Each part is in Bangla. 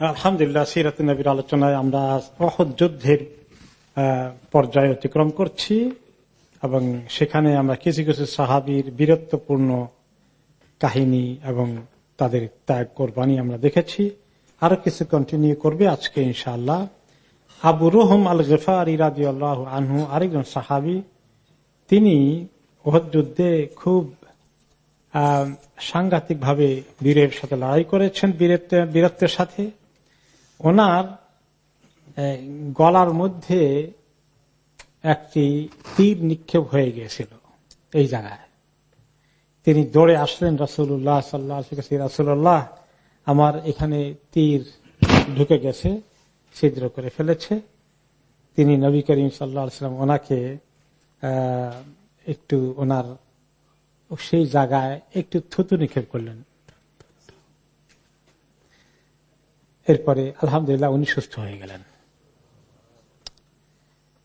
আলহামদুলিল্লাহ সিরাত নবীর আলোচনায় আমরা অহদ যুদ্ধের পর্যায়ে অতিক্রম করছি এবং সেখানে আমরা কিছু কিছু সাহাবির বীরত্বপূর্ণ কাহিনী এবং তাদের ত্যাগ কোরবানি আমরা দেখেছি। আরও কিছু কন্টিনিউ করবে আজকে ইনশাআল্লাহ। আবু রোহম আল গফার ইরাদি আল্লাহ আনহু, আরেকজন সাহাবি, তিনি ওহদ যুদ্ধে খুব সাংঘাতিক ভাবে বীরের সাথে লড়াই করেছেন বীরত্বের সাথে। ওনার গলার মধ্যে একটি তীর নিক্ষেপ হয়ে গিয়েছিল এই জায়গায়। তিনি দৌড়ে আসলেন রসুল্লাহ সাল্লাহ রাসুল্লাহ আমার এখানে তীর ঢুকে গেছে, ছিদ্র করে ফেলেছে। তিনি নবী করিম সাল্লাম ওনাকে একটু ওনার সেই জায়গায় একটু থুতু নিক্ষেপ করলেন। এরপরে আলহামদুলিল্লাহ উনি সুস্থ হয়ে গেলেন।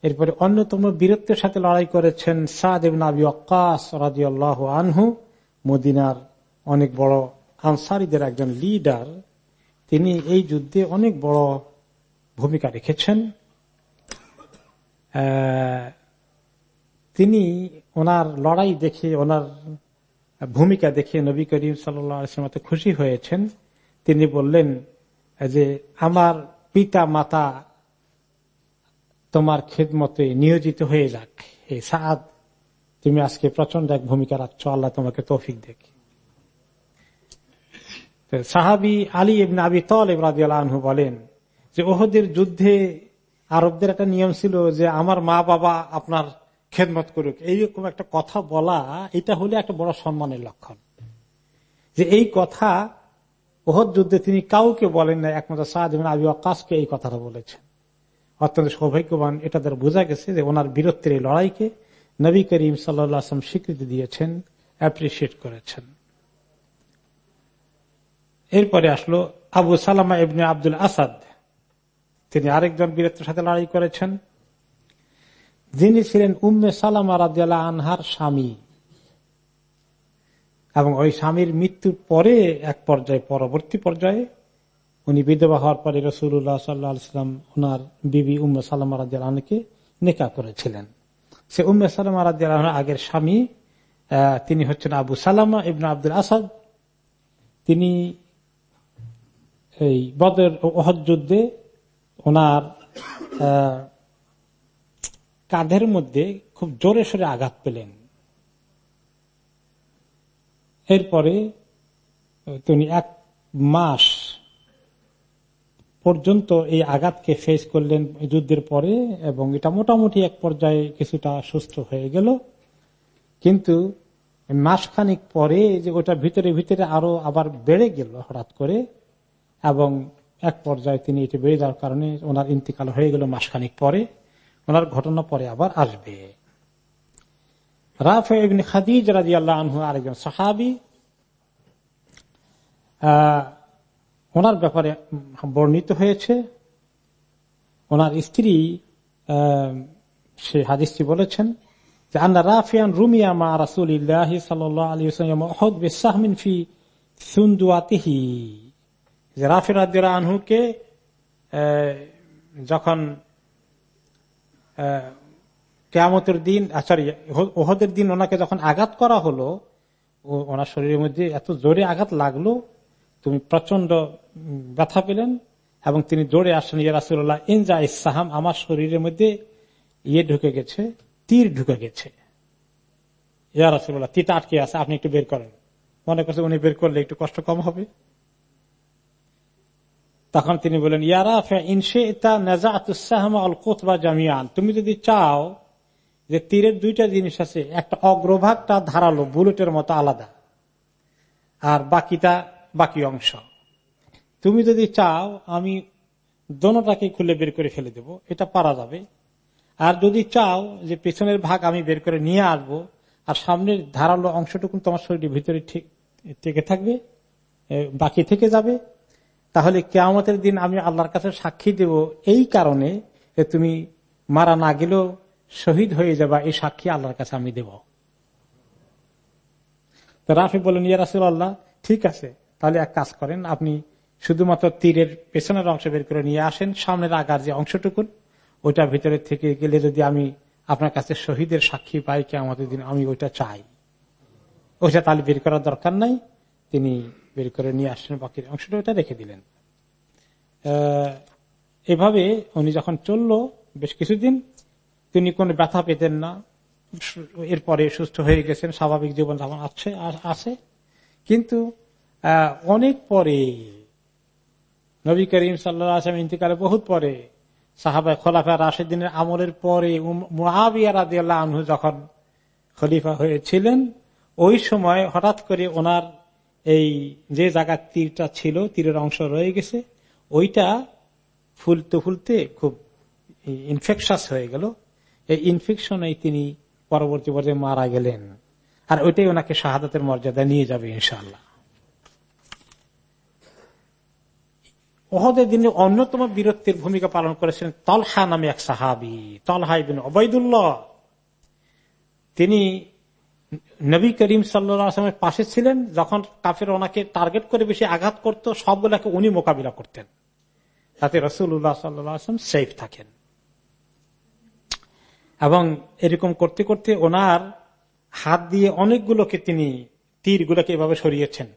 এরপরে অন্যতম বীরত্বের সাথে লড়াই করেছেন সাদ আবি অক্কাস রাজিউল্লাহ আনহু, মদিনার অনেক বড় আনসারিদের একজন লিডার। তিনি এই যুদ্ধে অনেক বড় ভূমিকা রেখেছেন। তিনি ওনার লড়াই দেখে, ওনার ভূমিকা দেখে নবী করিম সাল্লাম খুশি হয়েছেন। তিনি বললেন যে আমার পিতা মাতা তোমার খেদমতে নিয়োজিত হয়ে যাক। এই সাদ, তুমি আজকে প্রচণ্ড এক ভূমিকা রাখছো। আল্লাহ তোমাকে তৌফিক দেখে সাহাবি আলী ইবন আবি তল আনহু বলেন যে ওহদের যুদ্ধে আরবদের একটা নিয়ম ছিল যে আমার মা বাবা আপনার খেদমত করুক। এইরকম একটা কথা বলা, এটা হলে একটা বড় সম্মানের লক্ষণ। যে এই কথা ওহদ যুদ্ধে তিনি কাউকে বলেন না একমাত্র সাহায্য আবি আকাশকে এই কথাটা বলেছেন। অত্যন্ত সৌভাগ্যবান এটা দ্বারা বোঝা গেছে যে ওনার বীরত্বের এই লড়াইকে নবী করিম সাল্লাম স্বীকৃতি দিয়েছেন অ্যাপ্রিসিয়েট করেছেন। এরপরে আসলো আবু সালামা ইবনে আব্দুল আসাদ। তিনি আরেকজন বীরত্বের সাথে লড়াই করেছেন। যিনি ছিলেন উম্মে সালামা রাজিয়াল আনহার স্বামী। এবং ওই স্বামীর মৃত্যুর পরে এক পর্যায়ে, পরবর্তী পর্যায়ে উনি বিধবা হওয়ার পরে রসুল্লাহ সাল্লাহাম ওনার বিবি উম্মে সালামা রাজিয়াল আনকে নেকা করেছিলেন। সে উম্মে সালামা রাজিয়াল আগের স্বামী তিনি হচ্ছেন আবু সালামা ইবন আব্দুল আসাদ। তিনি এই বদের ওহদ যুদ্ধে ওনার কাঁধের মধ্যে খুব জোরে সোরে আঘাত পেলেন। এরপরে, তিনি এক মাস পর্যন্ত এই আঘাতকে ফেস করলেন যুদ্ধের পরে এবং এটা মোটামুটি এক পর্যায়ে কিছুটা সুস্থ হয়ে গেল। কিন্তু মাসখানিক পরে যে ওটা ভিতরে ভিতরে আরও আবার বেড়ে গেল হঠাৎ করে এবং এক পর্যায়ে তিনি এটি বেড়ে যাওয়ার কারণে ওনার ইন্তিকাল হয়ে গেল মাসখানিক পরে। ওনার ঘটনা পরে আবার আসবে। রাফে ওনার ব্যাপারে বর্ণিত হয়েছে। ওনার স্ত্রী সে হাদিসটি বলেছেন যে, আন্না রাফিয়ান রুমিয়া মা রাসুল্লাহ সাল্লাহ আলী সাহমিন ফি সুন্দুয়াতিহি। যে, রাফি রাজ্যের আনহুকে যখন কেয়ামতের দিন সরি ওহদের দিন ওনাকে যখন আঘাত করা হলো ওনার শরীরের মধ্যে এত জোরে আঘাত লাগল, তুমি প্রচণ্ড ব্যথা পেলেন এবং তিনি দৌড়ে আসেন ইয়া রাসুল্লাহ ইনজা ইসাহাম আমার শরীরের মধ্যে ইয়ে ঢুকে গেছে, তীর ঢুকে গেছে। ইয়া রাসুল্লাহ তিতা আটকে আছে, আপনি একটু বের করেন। মনে করছে উনি বের করলে একটু কষ্ট কম হবে। তখন তিনি বলেন জামিয়ান তুমি যদি চাও যে তীরের দুইটা জিনিস আছে, একটা অগ্রভাগটা ধারালো, বুলেটের মতো আলাদা। আর বাকিটা বাকি অংশ। তুমি যদি চাও, আমি দোনোটাকে খুলে বের করে ফেলে দেব, এটা পারা যাবে। আর যদি চাও যে পেছনের ভাগ আমি বের করে নিয়ে আসব, আর সামনের ধারালো অংশটুকু তোমার শরীরের ভিতরে ঠিক, থেকে থাকবে বাকি থেকে যাবে, তাহলে কেয়ামতের দিন আমি আল্লাহর কাছে সাক্ষী দেব, এই কারণে তুমি মারা না গেলেও শহীদ হয়ে যাবা, এই সাক্ষী আল্লাহর কাছে আমি দেব। তো রাফি বলেন ইয়া রাসুল আল্লাহ ঠিক আছে। তাহলে এক কাজ করেন, আপনি শুধুমাত্র তীরের পেছনের অংশ বের করে নিয়ে আসেন, সামনের আগার যে অংশটুকুন, ওইটা ভিতরে থেকে গেলে যদি আমি আপনার কাছে শহীদের সাক্ষী পাই কে আমাদের দিন আমি ওইটা চাই। ওইটা তাহলে বের করার দরকার নাই। তিনি বের করে নিয়ে আসছেন বাকির অংশটা ওটা রেখে দিলেন। এভাবে উনি যখন চলল, বেশ কিছুদিন তিনি কোনো ব্যথা পেতেন না। এরপরে সুস্থ হয়ে গেছেন, স্বাভাবিক জীবন যেমন আছে আছে। কিন্তু অনেক পরে, নবী করিম সাল্লাহ আসলাম ইন্তিকালে বহুত পরে সাহাবা খোলাফা রাশেদিনের আমলের পরে আনহু যখন খলিফা হয়েছিলেন, ওই সময় হঠাৎ করে ওনার এই যে জায়গার তীরটা ছিল, তীরের অংশ রয়ে গেছে, ওইটা ফুলতে ফুলতে খুব ইনফেকশাস হয়ে গেল। এই ইনফেকশনে তিনি পরবর্তী পর্যায়ে মারা গেলেন। আর ওইটাই ওনাকে শাহাদাতের মর্যাদা নিয়ে যাবে ইনশাল্লাহ ওহদের দিনে অন্যতম বীরত্বের ভূমিকা পালন করেছেন তলহা নামে এক সাহাবি তলহাই বিন অবৈদুল্লাহ তিনি নবী করিম সাল্লামের পাশে ছিলেন, যখন কাফের ওনাকে টার্গেট করে বেশি আঘাত করত, সবগুলাকে উনি মোকাবিলা করতেন। তাতে রসুল্লাহ সাল্লাম সেফ থাকেন। এবং এরকম করতে করতে ওনার হাত দিয়ে অনেকগুলোকে তিনি তীরগুলোকে এভাবে সরিয়েছেন।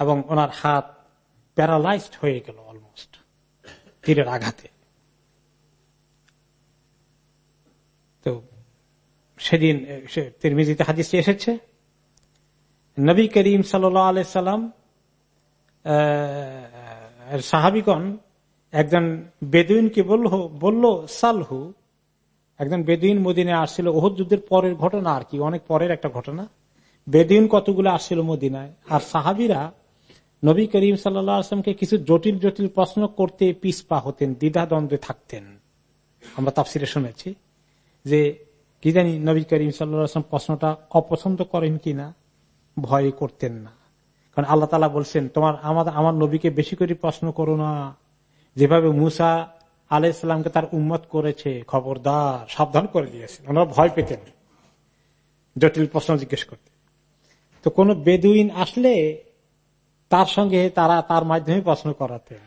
এবং ওনার হাত প্যারালাইজড হয়ে গেল অলমোস্ট তীরের আঘাতে। তো সেদিন তিরমিজিতে হাদিসটি এসেছে, নবী করিম সাল্লাম সাহাবিগণ একজন বেদুইনকে বলল বলল, সালহু একজন বেদুইন মদিনে আসছিল ওহুদ যুদ্ধের পরের ঘটনা আর কি, অনেক পরের একটা ঘটনা। বেদুইন কতগুলো আসছিল মদিনায়? আর সাহাবিরা নবী করিম সাল্লামকে কিছু জটিল জটিল প্রশ্ন করতে পিসপা হতেন, দ্বিধাদ্বন্দ্বে থাকতেন। আমরা তাফসিরে শুনেছি যে, কি জানি নবী করিম সাল্লাম প্রশ্নটা অপছন্দ করেন কিনা? ভয় করতেন না। কারণ আল্লাহ তালা বলছেন, তোমার আমাদের আমার নবীকে বেশি করে প্রশ্ন করো না। যেভাবে মুসা আলাই ইসলামকে তার উম্মত করেছে, খবরদার, সাবধান করে দিয়েছেন। ওনারা ভয় পেতেন। জটিল প্রশ্ন জিজ্ঞেস করতে। তো কোন বেদুইন আসলে তার সঙ্গে তারা তার মাধ্যমে প্রশ্ন করাতেন।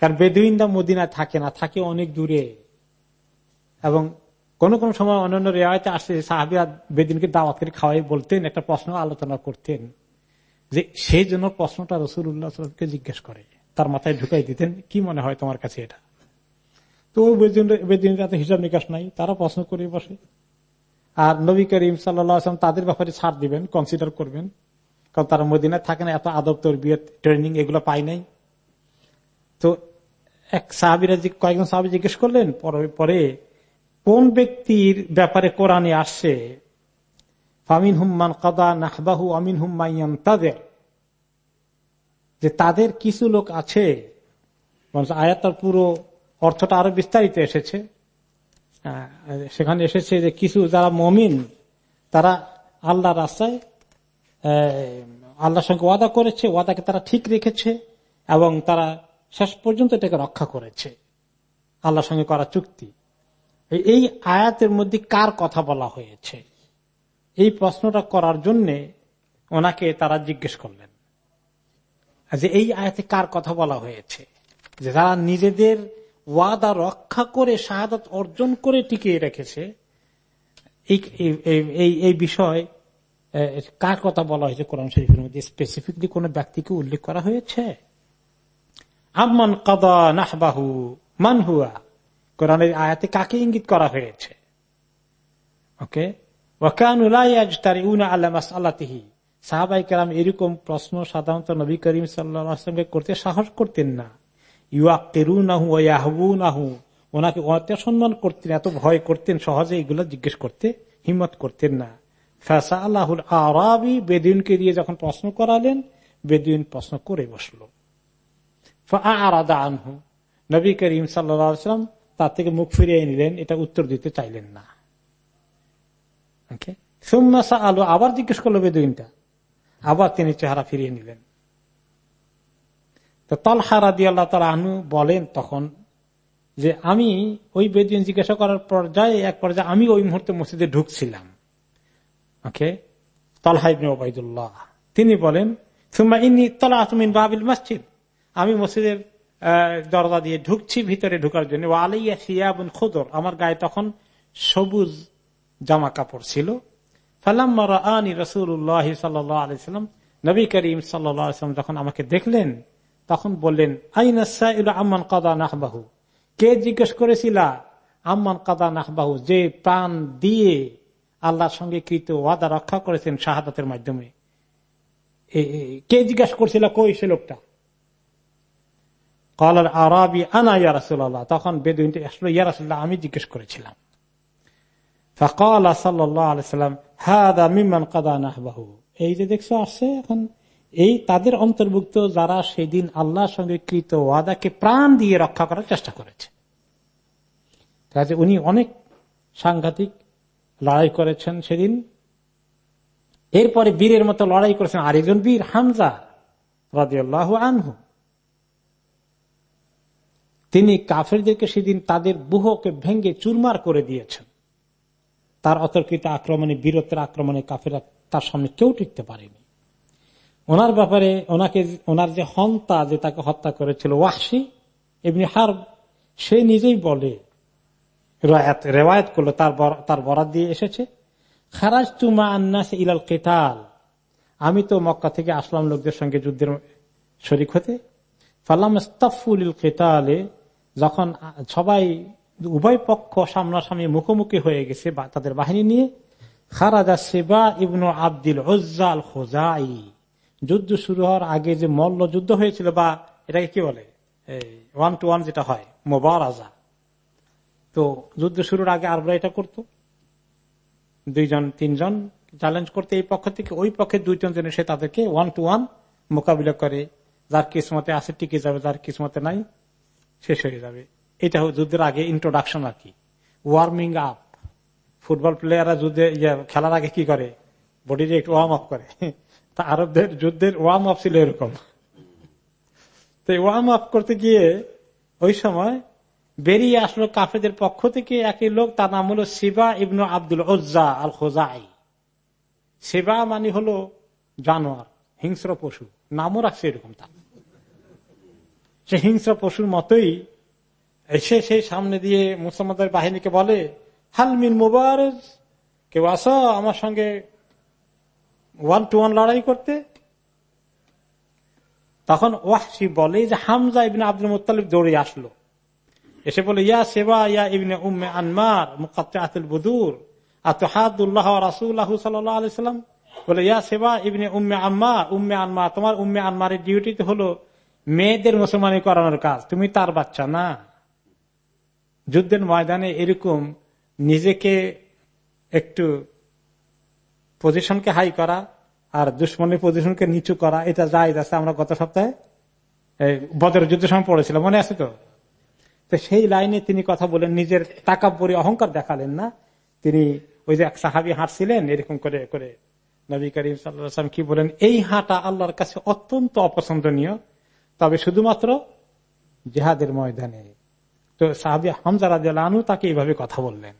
কারণ বেদুইনরা মদিনায় থাকে না, থাকে অনেক দূরে। এবং কোন কোন সময় অন্যান্য রেওয়ায়তে আসছে সাহাবিয়া বেদিনকে দাওয়াত করে খাওয়াই বলতেন, একটা প্রশ্ন আলোচনা করতেন যে সেই জন্য প্রশ্নটা রসুল উল্লাহকে জিজ্ঞেস করে। তার মাথায় ঢুকাই দিতেন, কি মনে হয় তোমার কাছে এটা? তো বেদিনরা তো হিসাব নিকাশ নাই, তারা প্রশ্ন করে বসে। আর নবী করিম সাল্লাম তাদের ব্যাপারে ছাড় দিবেন কনসিডার করবেন। কারণ তারা মদিনায় থাকে না, এত আদব তোর বিয়ে ট্রেনিং এগুলো পাই নাই। তো এক সাহাবিরা কয়েকজন সাহাবি জিজ্ঞেস করলেন, পরে কোন ব্যক্তির ব্যাপারে কোরআনে আসছে? ফামিন হুম্মান কদা নাহবাহু আমিন হুম্মাইয়ান তাদের যে তাদের কিছু লোক আছে আয়াতার পুরো অর্থটা আরও বিস্তারিত এসেছে। সেখানে এসেছে যে কিছু যারা মমিন, তারা আল্লাহ রাস্তায় আল্লাহর সঙ্গে ওয়াদা করেছে, ওয়াদাকে তারা ঠিক রেখেছে এবং তারা শেষ পর্যন্ত এটাকে রক্ষা করেছে। আল্লাহর সঙ্গে করা চুক্তি। এই আয়াতের মধ্যে কার কথা বলা হয়েছে? এই প্রশ্নটা করার জন্যে ওনাকে তারা জিজ্ঞেস করলেন। যে এই আয়াতে কার কথা বলা হয়েছে? যে যারা নিজেদের ওয়াদা রক্ষা করে, শাহাদাত অর্জন করে টিকিয়ে রেখেছে। এই বিষয় কার কথা বলা হয়েছে কোরআন শরীফের মধ্যে? স্পেসিফিকলি কোন ব্যক্তিকে উল্লেখ করা হয়েছে? আমান কাদা নাহবাহু মানহুয়া কোরআনের আয়াতে কাকে ইঙ্গিত করা হয়েছে? ওকে? এরকম প্রশ্ন সাধারণত নবী করিম সাল্লামকে করতে সাহস করতেন না। ওনাকে সম্মান করতেন, এত ভয় করতেন, সহজে এগুলো জিজ্ঞেস করতে, হিম্মত করতেন না। আল্লাহুল আরবি বেদিনকে দিয়ে যখন প্রশ্ন করালেন বেদিন প্রশ্ন করে বসল। আনহু। নবী করিম সাল্লাম তার থেকে মুখ ফিরিয়ে নিলেন, এটা উত্তর দিতে চাইলেন না। আলো আবার জিজ্ঞেস করল বেদুইনটা। আবার তিনি চেহারা ফিরিয়ে নিলেন। তো তলহারা দিয়ে আল্লাহ তালা আনু বলেন তখন যে আমি ওই বেদিন জিজ্ঞাসা করার পর্যায়ে এক পর্যায়ে আমি ওই মুহূর্তে মসজিদে ঢুকছিলাম। ওকে? তলহাইবিন ওবায়দুল্লাহ তিনি বলেন, সুম্মা ইনি তলা আতমিন বাবিল মসজিদ। আমি মসজিদের দরজা দিয়ে ঢুকছি, ভিতরে ঢুকার জন্য। আলাইয়া সিয়াবুন খোদর। আমার গায়ে তখন সবুজ জামা কাপড় ছিল ফালাম্মারানি রসুল্লাহ সাল্লাম। নবী করিম সাল্লাম যখন আমাকে দেখলেন তখন বললেন আইনাসা আম্মান কাদা নাহবাহু? কে জিজ্ঞেস করেছিল, আম্মান কাদা নাহবাহু, যে প্রাণ দিয়ে আল্লাহর সঙ্গে কৃত ওয়াদা রক্ষা করেছেন শাহাদাতের মাধ্যমে? কে জিজ্ঞাসা করছিল, কই সে লোকটা? কলার আরবি আনা ইয়ারাসুল্লাহ তখন বেদুইনটি আসলো ইয়ারাসুল্লাহ আমি জিজ্ঞেস করেছিলাম। এই যে দেখছ, আসছে এখন এই তাদের অন্তর্ভুক্ত যারা সেদিন আল্লাহর সঙ্গে কৃত ওয়াদাকে প্রাণ দিয়ে রক্ষা করার চেষ্টা করেছে। কাজে উনি অনেক সাংঘাতিক লড়াই করেছেন সেদিন। এরপরে বীরের মতো লড়াই করেছেন আরেকজন বীর, হামজা রাজিয়াল্লাহ আনহু। তিনি কাফেরদেরকে সেদিন তাদের বুহকে ভেঙ্গে চুরমার করে দিয়েছেন। তার অতর্কিত আক্রমণে, বীরত্বের আক্রমণে কাফেরা তার সামনে কেউ টিকতে পারেনি। ওনার ব্যাপারে ওনাকে ওনার যে হন্তা যে তাকে হত্যা করেছিল ওয়াসি এমনি হার সে নিজেই বলে, রেওয়ায়ত করল, তার তার বরাদ দিয়ে এসেছে। খারাজ তুমা আন্নাস ইলাল কেতাল। আমি তো মক্কা থেকে আসলাম লোকদের সঙ্গে যুদ্ধের শরিক হতে। ফাল্লাম ইস্তাফুল কেতালে, যখন সবাই উভয় পক্ষ সামনাসামনি মুখোমুখি হয়ে গেছে তাদের বাহিনী নিয়ে। খারাজা সেবা ইবনু আব্দুল ওজাল খোজাই যুদ্ধ শুরু হওয়ার আগে যে মল্ল যুদ্ধ হয়েছিল বা এটাকে কি বলে? ওয়ান টু ওয়ান যেটা হয় মোবার মোবারাজা। তো যুদ্ধ শুরুর আগে আরবরা এটা করত। দুইজন তিনজন চ্যালেঞ্জ করতে এই পক্ষ থেকে। ওই পক্ষে দুইজন জন সে তাদেরকে ওয়ান টু ওয়ান মোকাবিলা করে। যার কিসমতে আছে টিকে যাবে যার কিসমতে নাই শেষ হয়ে যাবে। এটা যুদ্ধের আগে ইন্ট্রোডাকশন আর কি। ওয়ার্মিং আপ ফুটবল প্লেয়াররা যুদ্ধে ইয়ে, খেলার আগে কি করে? বডিতে একটু ওয়ার্ম আপ করে। তা আরবদের যুদ্ধের ওয়ার্ম আপ ছিল এরকম। তো ওয়ার্ম আপ করতে গিয়ে ওই সময় বেরিয়ে আসলো কাফেদের পক্ষ থেকে একই লোক, তার নাম হলো শিবা ইবনু আব্দুল ওজ্জা আল খোজাই সেবা মানে হলো জানোয়ার, হিংস্র পশু। নামও রাখছে এরকম তার। সে হিংস্র পশুর মতোই এসে সেই সামনে দিয়ে মুসলমানদের বাহিনীকে বলে হালমিন মুবারজ, কেউ আসো আমার সঙ্গে ওয়ান টু ওয়ান লড়াই করতে। তখন ওয়াহসি বলে যে হামজা ইবিন আব্দুল মুতালিব দৌড়ে আসলো। এসে বলে, ইয়া সেবা, ইয়া ইবিনে উম্মে আনমার মুকাত্তাতুল বুদুর, আতহাদুল্লাহ আলাইহি সাল্লাম? বলে, ইয়া সেবা, ইবিনে উম্মে আম্মা উম্মে আনমা তোমার উম্মে আনমারের ডিউটি তো হলো মেয়েদের মুসলমানি করানোর কাজ। তুমি তার বাচ্চা না। যুদ্ধের ময়দানে এরকম নিজেকে একটু পজিশনকে হাই করা আর দুশ্মনের পজিশনকে নিচু করা, এটা যাই যাচ্ছে আমরা গত সপ্তাহে বদর যুদ্ধ সময় পড়েছিলাম, মনে আছে তো? তো সেই লাইনে তিনি কথা বলেন, নিজের পরে অহংকার দেখালেন না। তিনি ওই যে এক সাহাবি হাঁটছিলেন, এরকম করে করে নবী করিম সাল্লাম কি বলেন, এই হাঁটা আল্লাহর কাছে অত্যন্ত অপছন্দনীয়। তবে শুধুমাত্র জেহাদের ময়দানে। তো সাহাবি হামজা আনু তাকে এইভাবে কথা বললেন।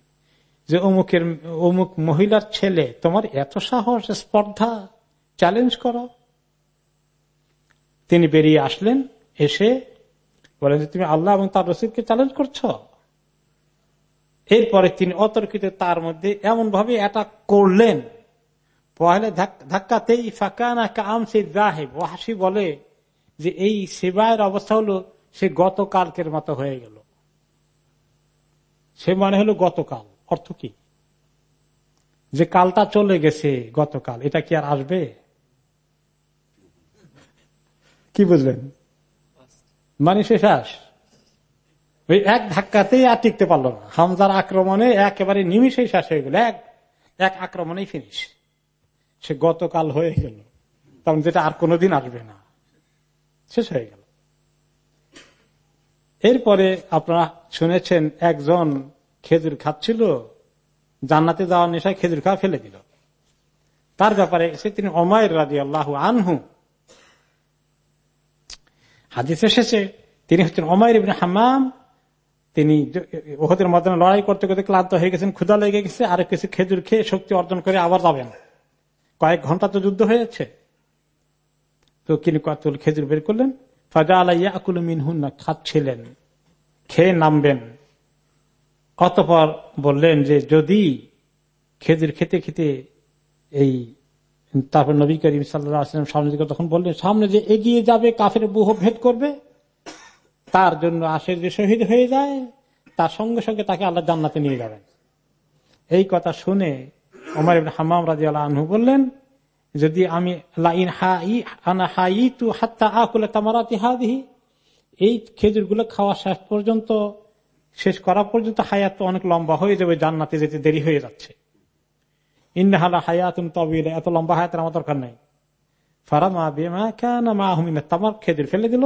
যে অমুকের, অমুক মহিলার ছেলে, তোমার এত সাহস, স্পর্ধা চ্যালেঞ্জ করো। তিনি বেরিয়ে আসলেন, এসে বলেন যে, তুমি আল্লাহ এবং তার রসিদকে চ্যালেঞ্জ করছ? এরপরে তিনি অতর্কিত তার মধ্যে এমন ভাবে অ্যাটাক করলেন। পয়লা ধাক্কাতেই ফাঁকা না কাম সে জাহেব ও হাসি বলে যে, এই সেবায়ের অবস্থা হলো, সে গতকালকের মতো হয়ে গেল। সে মানে হলো গতকাল। অর্থ কি? যে কালটা চলে গেছে গতকাল, এটা কি আর আসবে? কি বুঝলেন? মানে শেষ ওই এক ধাক্কাতেই আর টিকতে পারল না। হামজার আক্রমণে একেবারে নিমিশেই শেষ হয়ে গেল। এক এক আক্রমণেই ফিনিশ সে গতকাল হয়ে গেল। তখন যেটা আর কোনোদিন আসবে না। শেষ হয়ে গেল। এরপরে আপনারা শুনেছেন একজন খেজুর খাচ্ছিল, জান্নাতে যাওয়ার নেশায় খেজুর খাওয়া ফেলে দিল। তার ব্যাপারে এসে তিনি অমায়ের রাজি আল্লাহ আনহু হাদিস এসেছে, তিনি হচ্ছেন অমায়ের ইবিন হামাম তিনি ওহদের মধ্যে লড়াই করতে করতে ক্লান্ত হয়ে গেছেন ক্ষুদা লেগে গেছে, আর কিছু খেজুর খেয়ে শক্তি অর্জন করে আবার যাবেন। কয়েক ঘণ্টা তো যুদ্ধ হয়েছে। তো তিনি কত খেজুর বের করলেন ফাজা আলাইয়া আকুল মিনহুন্না, খাচ্ছিলেন, খেয়ে নামবেন। অতপর বললেন যে, যদি খেজুর খেতে খেতে এই তারপর নবী করিম সাল্লাম সামনে দিকে তখন বললেন, সামনে যে এগিয়ে যাবে, কাফের বুহ ভেদ করবে, তার জন্য আসে যে শহীদ হয়ে যায়, তার সঙ্গে সঙ্গে তাকে আল্লাহ জান্নাতে নিয়ে যাবেন। এই কথা শুনে ওমর হামাম রাজি আনহু বললেন, যদি আমি এই খেজুরগুলো খাওয়া শেষ পর্যন্ত শেষ করা পর্যন্ত হায়াত তো অনেক লম্বা হয়ে যাবে, জান্নাতে যেতে দেরি হয়ে যাচ্ছে। ইন্দাহালা তবিল এত লম্বা হায়াতের আমার দরকার নাই। কেন মা তামার, খেজুর ফেলে দিল।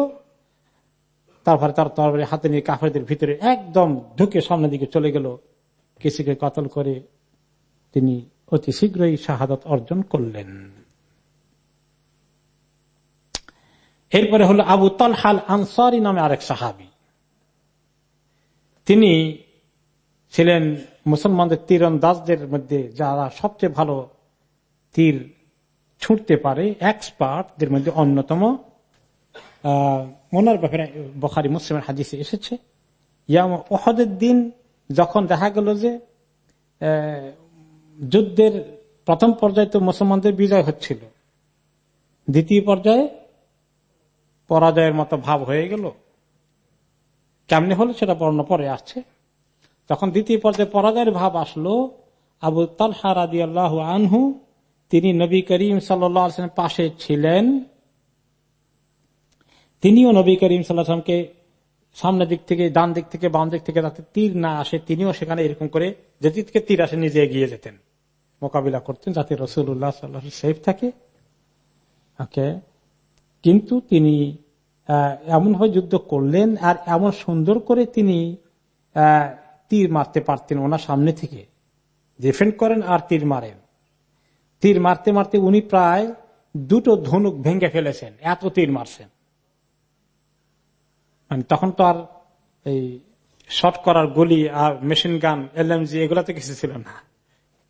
তারপরে তার তরবারি হাতে নিয়ে ভিতরে একদম ঢুকে সামনের দিকে চলে গেল। কিছুকে কতল করে তিনি অতি শীঘ্রই শাহাদত অর্জন করলেন। এরপরে হলো আবু তলহাল আনসারি নামে আরেক সাহাবি। তিনি ছিলেন মুসলমানদের তীরন্দাজদের মধ্যে যারা সবচেয়ে ভালো তীর ছুটতে পারে এক্সপার্টদের মধ্যে অন্যতম। ওনার ব্যাপারে বখারি, মুসলিমের হাজিসে এসেছে ওহদের দিন যখন দেখা গেল যে যুদ্ধের প্রথম পর্যায়ে তো মুসলমানদের বিজয় হচ্ছিল। দ্বিতীয় পর্যায়ে পরাজয়ের মতো ভাব হয়ে গেল। কেমনি হলো সেটা বর্ণ পরে আসছে তখন দ্বিতীয় পর্যায়ে পরাজয়ের ভাব আসলো। আবু তালহা রাদি আল্লাহ আনহু, তিনি নবী করিম সাল্লাম পাশে ছিলেন। তিনিও নবী করিম সাল্লাহামকে সামনের দিক থেকে, ডান দিক থেকে, বাম দিক থেকে যাতে তীর না আসে, তিনিও সেখানে এরকম করে যেটি থেকে তীর আসে নিজে এগিয়ে যেতেন। মোকাবিলা করতেন যাতে রসুল্লাহ সাল্লাহ সেফ থাকে। ওকে। কিন্তু তিনি এমনভাবে যুদ্ধ করলেন আর এমন সুন্দর করে তিনি তীর মারতে পারতেন ওনার সামনে থেকে। ডিফেন্ড করেন আর তীর মারেন। তীর মারতে মারতে উনি প্রায় দুটো ধনুক ভেঙে ফেলেছেন, এত তীর মারছেন। মানে তখন তো আর এই শট করার গুলি আর মেশিন গান, এলএমজি এগুলো তো কিছু ছিল না।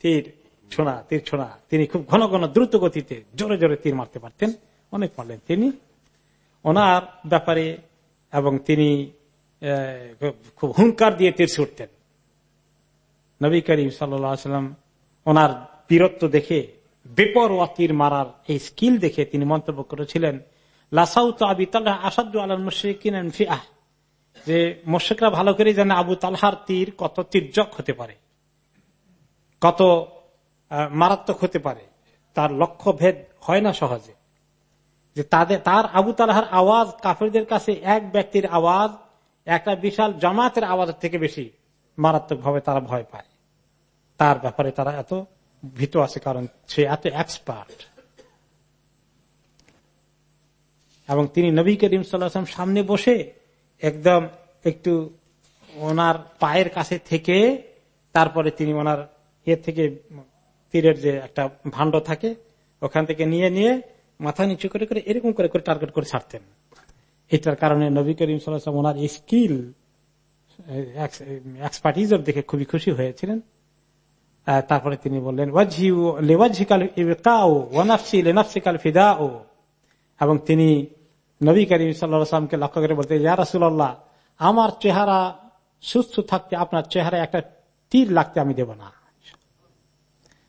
তীর ছোড়া তীর ছোড়া। তিনি খুব ঘন ঘন দ্রুত গতিতে জোরে জোরে তীর মারতে পারতেন। অনেক পারলেন তিনি। ওনার ব্যাপারে এবং তিনি খুব হুঙ্কার দিয়ে তীর ছুটতেন নবী করিম সাল্লাম ওনার বীরত্ব দেখে বেপরোয়া তীর মারার এই স্কিল দেখে তিনি মন্তব্য করেছিলেন যে মোশেকরা ভালো করে জানে আবু তালহার তীর কত তীর্যক হতে পারে, কত মারাত্মক হতে পারে, তার লক্ষ্য ভেদ হয় না সহজে। যে তাদের, তার আবু তালহার আওয়াজ কাফেরদের কাছে এক ব্যক্তির আওয়াজ, একটা বিশাল জামাতের আওয়াজের থেকে বেশি মারাত্মক ভাবে তারা ভয় পায়। তার ব্যাপারে তারা এত ভীত আছে, কারণ সে এত এক্সপার্ট এবং তিনি নবী করিম সাল্লাম সামনে বসে একদম একটু ওনার পায়ের কাছে থেকে, তারপরে তিনি ওনার ইয়ে থেকে, তীরের যে একটা ভাণ্ড থাকে, ওখান থেকে নিয়ে নিয়ে মাথা নিচু করে করে এরকম করে করে টার্গেট করে ছাড়তেন। এটার কারণে নবী করিম সাল্লাম ওনার স্কিল দেখে খুবই খুশি হয়েছিলেন। তারপরে তিনি বললেন এবং তিনি নবী করিম সাল্লামকে লক্ষ্য করে বলতে রাসুল্লাহ আমার চেহারা সুস্থ থাকতে, আপনার চেহারা একটা তীর লাগতে আমি দেব না।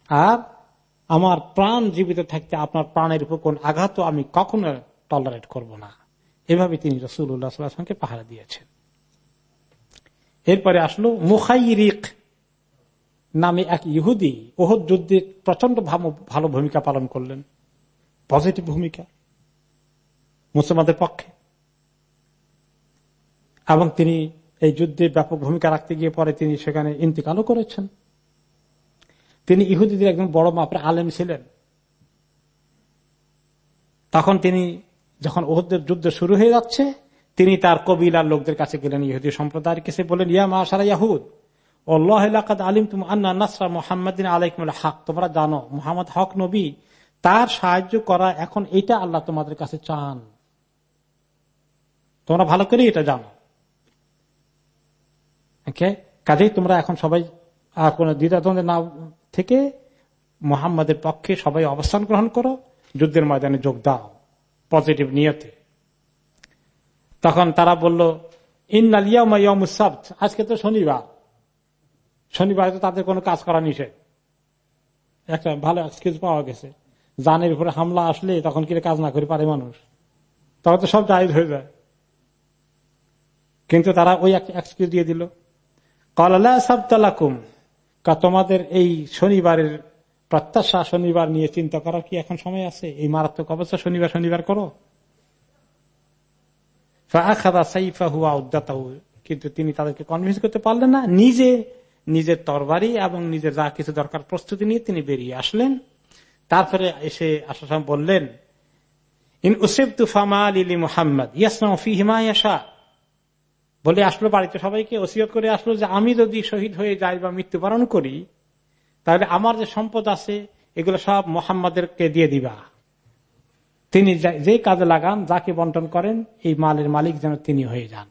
আর আমার প্রাণ জীবিত থাকতে আপনার প্রাণের উপর কোন আঘাত আমি কখনো টলারেট করব না। এভাবে তিনি রসুল রসুল্লাহামকে পাহারা দিয়েছেন। এরপরে আসলো মুখাইরিক নামে এক ইহুদি ওহদ যুদ্ধে প্রচণ্ড ভালো ভূমিকা পালন করলেন। পজিটিভ ভূমিকা। মুসলমানদের পক্ষে। এবং তিনি এই যুদ্ধে ব্যাপক ভূমিকা রাখতে গিয়ে পরে তিনি সেখানে ইন্তিকালও করেছেন। তিনি ইহুদিদের একজন বড় মাপের আলেম ছিলেন। তখন তিনি যখন ওহদের যুদ্ধ শুরু হয়ে যাচ্ছে, তিনি তার কবিলার লোকদের কাছে গেলেন, ইহুদি সম্প্রদায়ের কাছে বলেন, ইয়া মা সারা ইয়াহুদ আলিম তুম আন্না নাসরা মোহাম্মদিন আলাইকুম হক, তোমরা জানো, মোহাম্মদ হক নবী, তার সাহায্য করা এখন এটা আল্লাহ তোমাদের কাছে চান। তোমরা ভালো করে এটা জানো। কাজেই তোমরা এখন সবাই আর কোন দ্বিধাদ্বন্দ্বের না থেকে মোহাম্মদের পক্ষে সবাই অবস্থান গ্রহণ করো, যুদ্ধের ময়দানে যোগ দাও পজিটিভ নিয়তে। তখন তারা বলল ইন্নালিয়ামুসাbt আজকে তো শনিবার। শনিবার তো তাদের কোনো কাজ করা নিষেধ। একটা ভালো এক্সকিউজ পাওয়া গেছে। জানের উপরে হামলা আসলে তখন কি কাজ না করে পারে মানুষ? তখন তো সব জাহিজ হয়ে যায়। কিন্তু তারা ওই এক্সকিউজ দিয়ে দিল। কলালা সাবতালাকুম তোমাদের এই শনিবারের প্রত্যাশা শনিবার নিয়ে চিন্তা করার কি এখন সময় আছে? এই মারাত্মক অবস্থা শনিবার শনিবার করো। কিন্তু তিনি তাদেরকে কনভিন্স করতে পারলেন না। নিজে, নিজের তরবারি এবং নিজের যা কিছু দরকার প্রস্তুতি নিয়ে তিনি বেরিয়ে আসলেন। তারপরে এসে আসাম বললেন, ইন উসেফ তুফামা আলী মোহাম্মদ ইয়াসমা ইয়াসা বলে আসলো বাড়িতে সবাইকে, ওসিয়ত করে আসলো যে আমি যদি শহীদ হয়ে যাই বা মৃত্যুবরণ করি, তাহলে আমার যে সম্পদ আছে, এগুলো সব মোহাম্মদেরকে দিয়ে দিবা। তিনি যে কাজে লাগান, যাকে বন্টন করেন, এই মালের মালিক যেন তিনি হয়ে যান।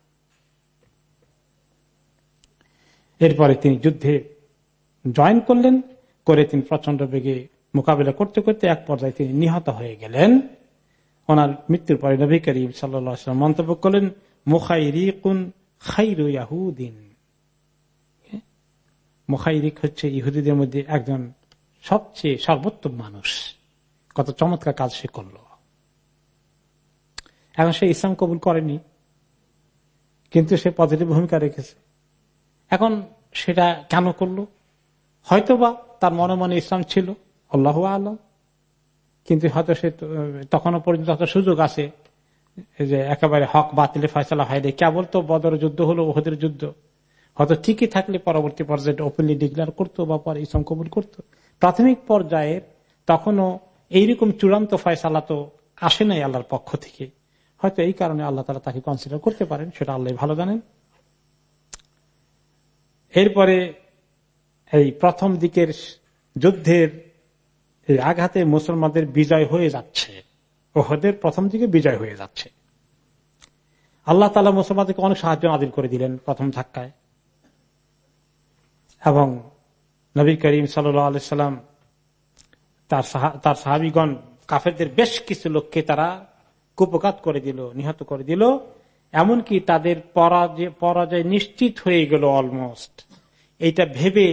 এরপরে তিনি যুদ্ধে জয়েন করলেন, করে তিনি প্রচণ্ড বেগে মোকাবিলা করতে করতে এক পর্যায়ে তিনি নিহত হয়ে গেলেন। ওনার মৃত্যুর পরে নবী করিম সাল্লাম মন্তব্য করলেন খাইরুয়াহুদিন মুখাইরিক হচ্ছে ইহুদিদের মধ্যে একজন সবচেয়ে সর্বোত্তম মানুষ। কত চমৎকার কাজ সে করল। এখন সে ইসলাম কবুল করেনি, কিন্তু সে পজিটিভ ভূমিকা রেখেছে। এখন সেটা কেন করল? হয়তোবা তার মনে মনে ইসলাম ছিল, আল্লাহ আলম, কিন্তু হয়তো সে তখনও পর্যন্ত সুযোগ আছে যে একেবারে হক বাতিলে ফয়সলা হয় কেবল তো বদর যুদ্ধ হলো ওহদের যুদ্ধ। হয়তো ঠিকই থাকলে পরবর্তী পর্যায়ে ওপেনলি ডিক্লেয়ার করতো বা পরে ইসলাম কবুল করতো। প্রাথমিক পর্যায়ের তখনও এইরকম চূড়ান্ত ফয়সালা তো আসে নাই আল্লাহর পক্ষ থেকে। হয়তো এই কারণে আল্লাহ তালা তাকে কনসিডার করতে পারেন, সেটা আল্লাহ ভালো জানেন। এরপরে এই প্রথম দিকের যুদ্ধের আঘাতে মুসলমানদের বিজয় হয়ে যাচ্ছে। ওহদের প্রথম দিকে বিজয় হয়ে যাচ্ছে। আল্লাহ তালা মুসলমানদেরকে অনেক সাহায্য আদিল করে দিলেন প্রথম ধাক্কায়। এবং নবী করিম সাল্লাম তার সাহাবিগণ, কাফেরদের বেশ কিছু লোককে তারা কুপকাত করে দিল, নিহত করে দিল। এমনকি তাদের পরাজয় নিশ্চিত হয়ে গেল অলমোস্ট এইটা ভেবে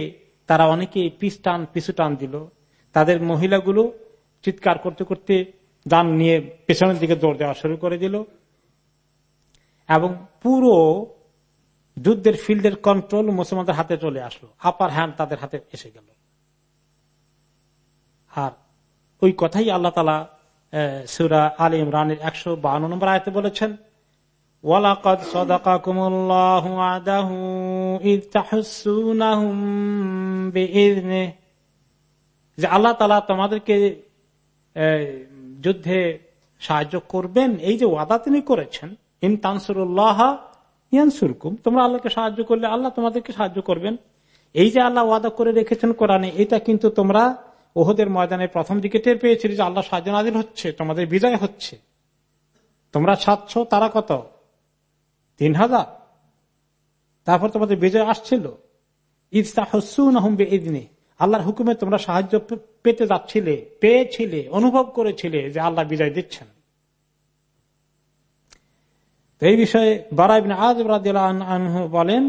তারা অনেকে পিস টান পিছু টান দিল। তাদের মহিলাগুলো চিৎকার করতে করতে দান নিয়ে পেছনের দিকে দৌড় দেওয়া শুরু করে দিল। এবং পুরো যুদ্ধের ফিল্ডের কন্ট্রোল মুসলমানদের হাতে চলে আসলো। আপার হ্যান্ড তাদের হাতে এসে গেল। আর ওই কথাই আল্লাহ তালা সুরা আলী ইমরানের একশো বান্ন নম্বর আয়তে বলেছেন, ওয়ালাকাদ সদাকাকুমুল্লাহু আল্লাহ তাআলা তোমাদেরকে যুদ্ধে সাহায্য করবেন, এই যে ওয়াদা তিনি করেছেন, ইন তানসুরুল্লাহ ইয়ানসুরকুম তোমরা আল্লাহকে সাহায্য করলে আল্লাহ তোমাদেরকে সাহায্য করবেন। এই যে আল্লাহ ওয়াদা করে রেখেছেন কোরআনে, এটা কিন্তু তোমরা ওহদের ময়দানে প্রথম দিকে টের পেয়েছিল যে আল্লাহ সাহায্য নাজিল হচ্ছে, তোমাদের বিজয় হচ্ছে। তোমরা সাতশো, তারা কত? তিন হাজার। তারপর তোমাদের বিজয় আসছিল। ইদিনে আল্লাহর হুকুমে তোমরা সাহায্য পেতে যাচ্ছিলে, পেয়েছিলে, অনুভব করেছিলে যে আল্লাহ বিজয় দিচ্ছেন। এই বিষয়ে বারাইবিন আজ বলেন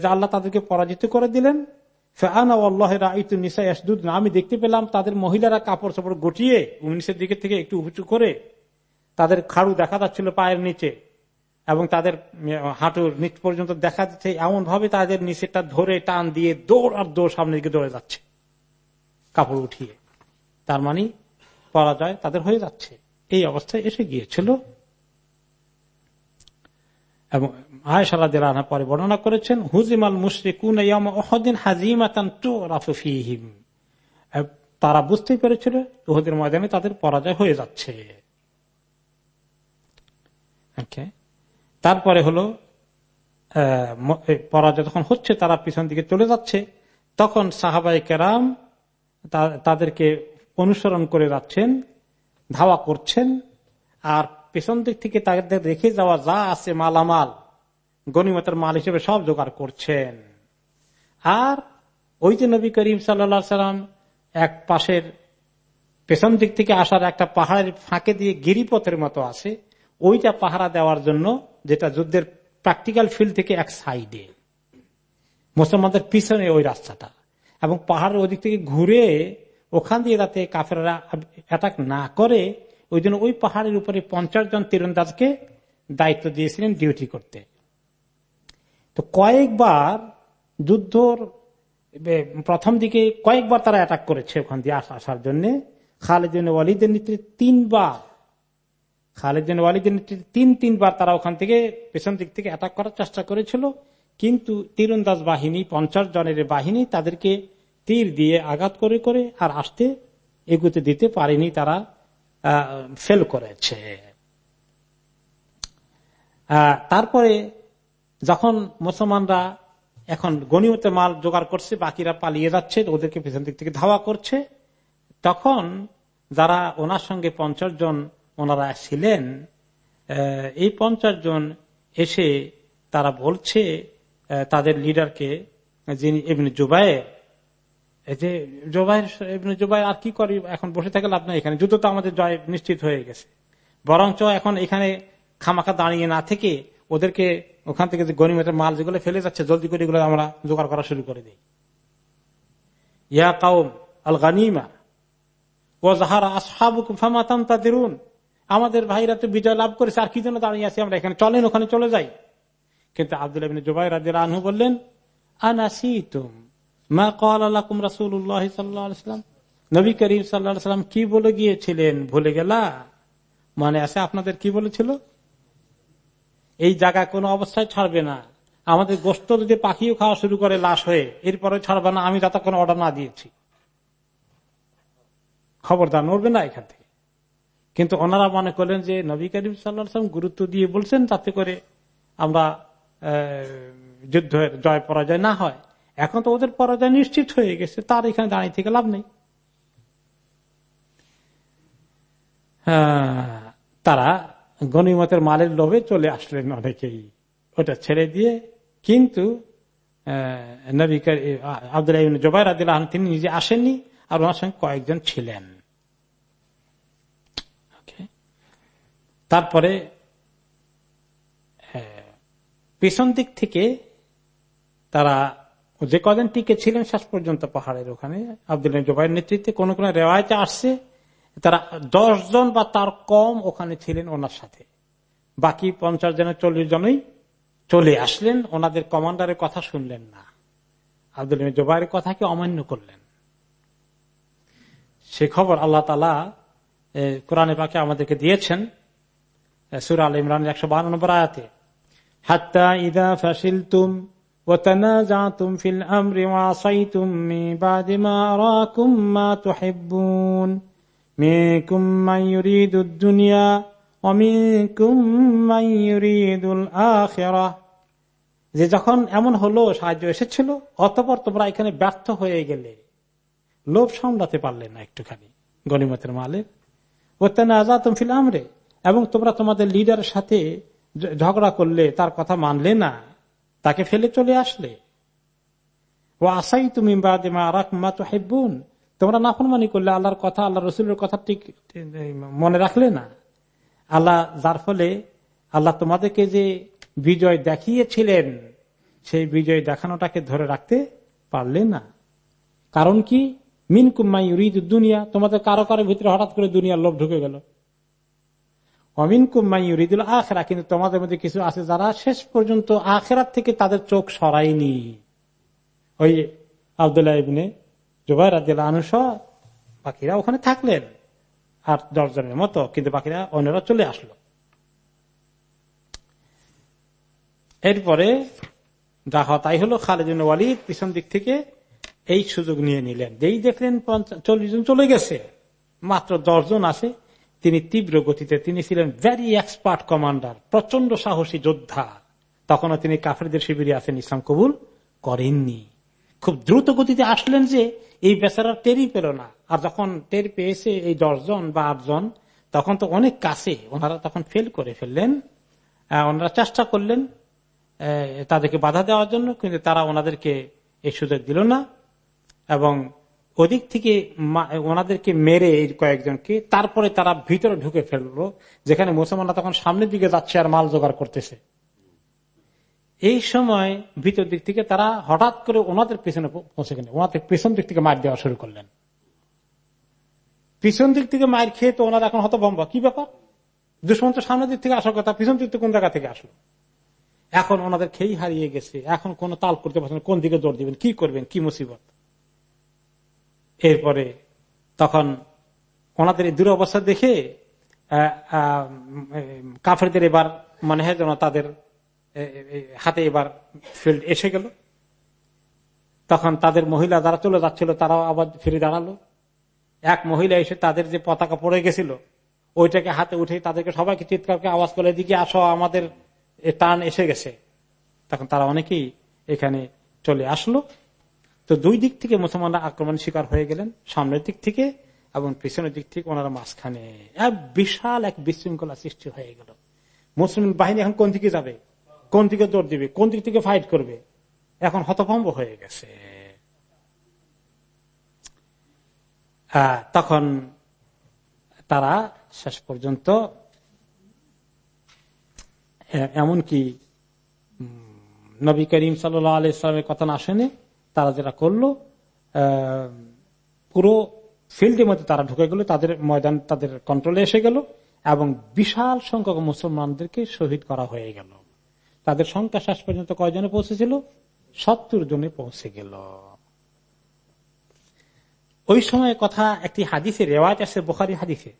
যে আল্লাহ তাদেরকে পরাজিত করে দিলেন। আমি দেখতে পেলাম তাদের মহিলারা কাপড় চাপড় গটিয়ে নিচের দিকে থেকে একটু উঁচু করে তাদের খাড়ু দেখা যাচ্ছিল পায়ের নিচে। এবং তাদের হাঁটুর নিচ পর্যন্ত দেখা যাচ্ছে এমন ভাবে তাদের নিচেটা ধরে টান দিয়ে দৌড় আর দৌড় সামনের দিকে দৌড়ে যাচ্ছে। কাপড় উঠিয়ে। তার মানে পরাজয় তাদের হয়ে যাচ্ছে। এই অবস্থায় এসে গিয়েছিল। এবং আয়সারা পরে বর্ণনা করেছেন, হুজিমাল মুশরিকুন হাজিমাতান তারা বুঝতেই পেরেছিল, উহুদের ময়দানে তাদের পরাজয় হয়ে যাচ্ছে। তারপরে হলো পরাজয় যখন হচ্ছে তারা পিছন দিকে চলে যাচ্ছে। তখন সাহাবাই কেরাম তাদেরকে অনুসরণ করে যাচ্ছেন, ধাওয়া করছেন, আর পেছন দিক থেকে তাদের রেখে যাওয়া যা আছে মালামাল, গণিমতের মাল হিসেবে সব জোগাড় করছেন। আর ওই যে নবী করিম সাল্লা সাল্লাম এক পাশের পেছন দিক থেকে আসার একটা পাহাড়ের ফাঁকে দিয়ে গিরিপথের মতো আছে ওইটা পাহারা দেওয়ার জন্য যেটা যুদ্ধের প্র্যাকটিক্যাল ফিল্ড থেকে এক সাইডে মুসলমানদের পিছনে ওই রাস্তাটা। এবং পাহাড়ের ওদিক থেকে ঘুরে ওখান দিয়ে যাতে কাফেরা অ্যাটাক না করে, ওই জন্য ওই পাহাড়ের উপরে পঞ্চাশ জন তীরন্দাজকে দায়িত্ব দিয়েছিলেন ডিউটি করতে। তো কয়েকবার যুদ্ধর প্রথম দিকে কয়েকবার তারা অ্যাটাক করেছে ওখান দিয়ে আসার জন্য। খালেদিন ওয়ালিদের নেতৃত্বে তিনবার খালেদিন ওয়ালিদের নেতৃত্বে তিন, তিনবার তারা ওখান থেকে পেছন দিক থেকে অ্যাটাক করার চেষ্টা করেছিল। কিন্তু তীরন্দাজ বাহিনী, পঞ্চাশ জনের বাহিনী তাদেরকে তীর দিয়ে আঘাত করে করে আর আসতে এগুতে দিতে পারেনি তারা ফেল করেছে। তারপরে যখন মুসলমানরা এখন গণিমতে মাল জোগাড় করছে, বাকিরা পালিয়ে যাচ্ছে, ওদেরকে পেছন দিক থেকে ধাওয়া করছে, তখন যারা ওনার সঙ্গে পঞ্চাশ জন ওনারা ছিলেন এই পঞ্চাশ জন এসে তারা বলছে তাদের লিডারকে, যিনি এমনি জুবাইয়ের এই যে জোবাইর এমনি জুবাইর আর কি করি, এখন বসে থাকে লাভ নাই এখানে, যুদ্ধ তো আমাদের জয় নিশ্চিত হয়ে গেছে। বরঞ্চ এখন এখানে খামাখা দাঁড়িয়ে না থেকে ওদেরকে ওখান থেকে যে গণিমতের মাল যেগুলো ফেলে যাচ্ছে, জলদি করে এগুলো আমরা জোগাড় করা শুরু করে দিই। ইয়া কাউম আল গানিমা ও যাহারা আসহাবুকুম ফামাতাম তাদেরুন আমাদের ভাইরা তো বিজয় লাভ করেছে, আর কি জন্য দাঁড়িয়ে আছি আমরা এখানে? চলেন, ওখানে চলে যাই। কিন্তু আব্দুল জুবাই রাজির আনহু বললেন আনাসি তুম মা আল্লাহ রাসুল্লাহ সাল্লাম। নবী করিম সাল্লা সাল্লাম কি বলে গিয়েছিলেন? ভুলে গেলা? মানে আছে আপনাদের কি বলেছিল? এই জায়গা কোনো অবস্থায় ছাড়বে না। আমাদের গোস্ত যদি পাখিও খাওয়া শুরু করে লাশ হয়ে এরপরে ছাড়বে না, আমি যতক্ষণ অর্ডার না দিয়েছি। খবরদার নড়বে না এখান থেকে। কিন্তু ওনারা মনে করলেন যে নবী করিম সাল্লাম গুরুত্ব দিয়ে বলছেন তাতে করে আমরা যুদ্ধের জয় পরাজয় না হয়। এখন তো ওদের পরাজয় নিশ্চিত হয়ে গেছে, তার এখানে দাঁড়িয়ে থেকে লাভ নেই। তারা গণিমতের মালের লোভে চলে আসলেন অনেকেই, ওটা ছেড়ে দিয়ে। কিন্তু আব্দুল জবাই রাদিল তিনি নিজে আসেননি আর ওনার সঙ্গে কয়েকজন ছিলেন। তারপরে পেছন দিক থেকে তারা যে কদিন টিকে ছিলেন শেষ পর্যন্ত পাহাড়ের ওখানে, আব্দুল জবাইয়ের নেতৃত্বে কোন কোন রেওয়ায়তে আসছে, তারা দশ জন বা তার কম ওখানে ছিলেন ওনার সাথে। বাকি পঞ্চাশ জনের চল্লিশ জনই চলে আসলেন, ওনাদের কমান্ডারের কথা শুনলেন না। আব্দুল জোবাইয়ের কথাকে অমান্য করলেন। সে খবর আল্লাহ তালা কোরআনে পাকে আমাদেরকে দিয়েছেন। সুর আল ইমরান একশো বারো নম্বর আয়াতে হাত্তা ইদা ফাসিল তুম وتنازعتم في الأمر وعصيتم من بعد ما أراكم ما تحبون منكم من يريد الدنيا ومنكم من يريد الآخرة যে যখন এমন হলো সাহায্য এসেছিল অতপর তোমরা এখানে ব্যর্থ হয়ে গেলে লোভ সামলাতে পারলে না একটুখানি গণিমতের মালের ওতেনা আজাতুম ফিল আমরে এবং তোমরা তোমাদের লিডারের সাথে ঝগড়া করলে, তার কথা মানলে না, তাকে ফেলে চলে আসলে। ও আসাই তুমি হেব্বুন তোমরা নাফরমানি করলে আল্লাহর কথা আল্লাহ রসুলের কথা ঠিক মনে রাখলে না। আল্লাহ, যার ফলে আল্লাহ তোমাদেরকে যে বিজয় দেখিয়েছিলেন, সেই বিজয় দেখানোটাকে ধরে রাখতে পারলে না। কারণ কি? মিন কুম্মাই দুনিয়া। তোমাদের কারও কারও ভিতরে হঠাৎ করে দুনিয়ার লোভ ঢুকে গেল। অমিন কুম্মাই ইউরিদুল আখেরা কিন্তু তোমাদের মধ্যে কিছু আছে যারা শেষ পর্যন্ত আখেরাত থেকে তাদের চোখ সরাইনি ওই আবদুল্লাহ ইবনে জুবাই রাজিয়াল আনুস বাকিরা ওখানে থাকলেন। আর দশজনের মতো, কিন্তু বাকিরা অন্যরা চলে আসলো। এরপরে যা তাই হলো খালেদিন ওয়ালিদ পিছন দিক থেকে এই সুযোগ নিয়ে নিলেন। যেই দেখলেন চল্লিশ জন চলে গেছে। মাত্র দশজন আছে। তিনি তীব্র গতিতে, তিনি ছিলেন ভেরি এক্সপার্ট কমান্ডার প্রচণ্ড সাহসী যোদ্ধা। তখনও তিনি কাফেরদের শিবিরে আছেন, ইসলাম কবুল করেননি। খুব দ্রুত গতিতে আসলেন যে, এই বেচারা টেরই পেল না। আর যখন টের পেয়েছে এই দশজন বা আটজন, তখন তো অনেক কাছে, ওনারা তখন ফেল করে ফেললেন। ওনারা চেষ্টা করলেন তাদেরকে বাধা দেওয়ার জন্য, কিন্তু তারা ওনাদেরকে এই সুযোগ দিল না। এবং ওদিক থেকে ওনাদেরকে মেরে কয়েকজনকে, তারপরে তারা ভিতরে ঢুকে ফেলল, যেখানে মুসলমানরা তখন সামনের দিকে যাচ্ছে আর মাল জোগাড় করতেছে। এই সময় ভিতর দিক থেকে তারা হঠাৎ করে ওনাদের পেছনে পৌঁছে গেলেন। ওনাদের পেছন দিক থেকে মার দেওয়া শুরু করলেন। পিছন দিক থেকে মায়ের খেয়ে তো ওনার এখন হতভম্বা। কি ব্যাপার? দুশ্মন তো সামনের দিক থেকে আসার কথা, পিছন দিক থেকে কোন জায়গা থেকে আসলো? এখন ওনাদের খেয়েই হারিয়ে গেছে। এখন কোন তাল করতে পারছেন কোন দিকে দৌড় দিবেন, কি করবেন, কি মুসিবত? এরপরে তখন ওনাদের এই দুরবস্থা দেখে কাফেরদের এবার মনে হয় যেন তাদের হাতে এবার ফিল্ড এসে গেল। তখন তাদের মহিলা যারা চলে যাচ্ছিল, তারাও আবার ফিরে দাঁড়াল। এক মহিলা এসে তাদের যে পতাকা পড়ে গেছিল, ওইটাকে হাতে উঠে তাদেরকে সবাইকে চিৎকার আওয়াজ করে দিকে আসো, আমাদের টান এসে গেছে। তখন তারা অনেকেই এখানে চলে আসলো। তো দুই দিক থেকে মুসলমানরা আক্রমণ শিকার হয়ে গেলেন, সামনের দিক থেকে এবং পিছনের দিক থেকে ওনারা মাঝখানে এক বিশাল এক বিশৃঙ্খলা সৃষ্টি হয়ে গেল। মুসলিম বাহিনী এখন কোন দিকে যাবে? কোন দিকে দৌড় দিবে? কোন দিক থেকে ফাইট করবে? এখন হতভম্ব হয়ে গেছে। তখন তারা শেষ পর্যন্ত, এমনকি নবী করিম আলাইসলামের কথা না শুনে তারা যেটা করল পুরো ফিল্ডের মধ্যে তারা ঢুকে গেল, তাদের ময়দান, তাদের কন্ট্রোলে এসে গেল এবং বিশাল সংখ্যক মুসলমানদেরকে শহীদ করা হয়ে গেল। তাদের সংখ্যা শেষ পর্যন্ত কয়জনে পৌঁছেছিল? সত্তর জনে পৌঁছে গেল। ওই সময় কথা একটি হাদিসে রেওয়াজ আছে, বোখারি হাদিসে।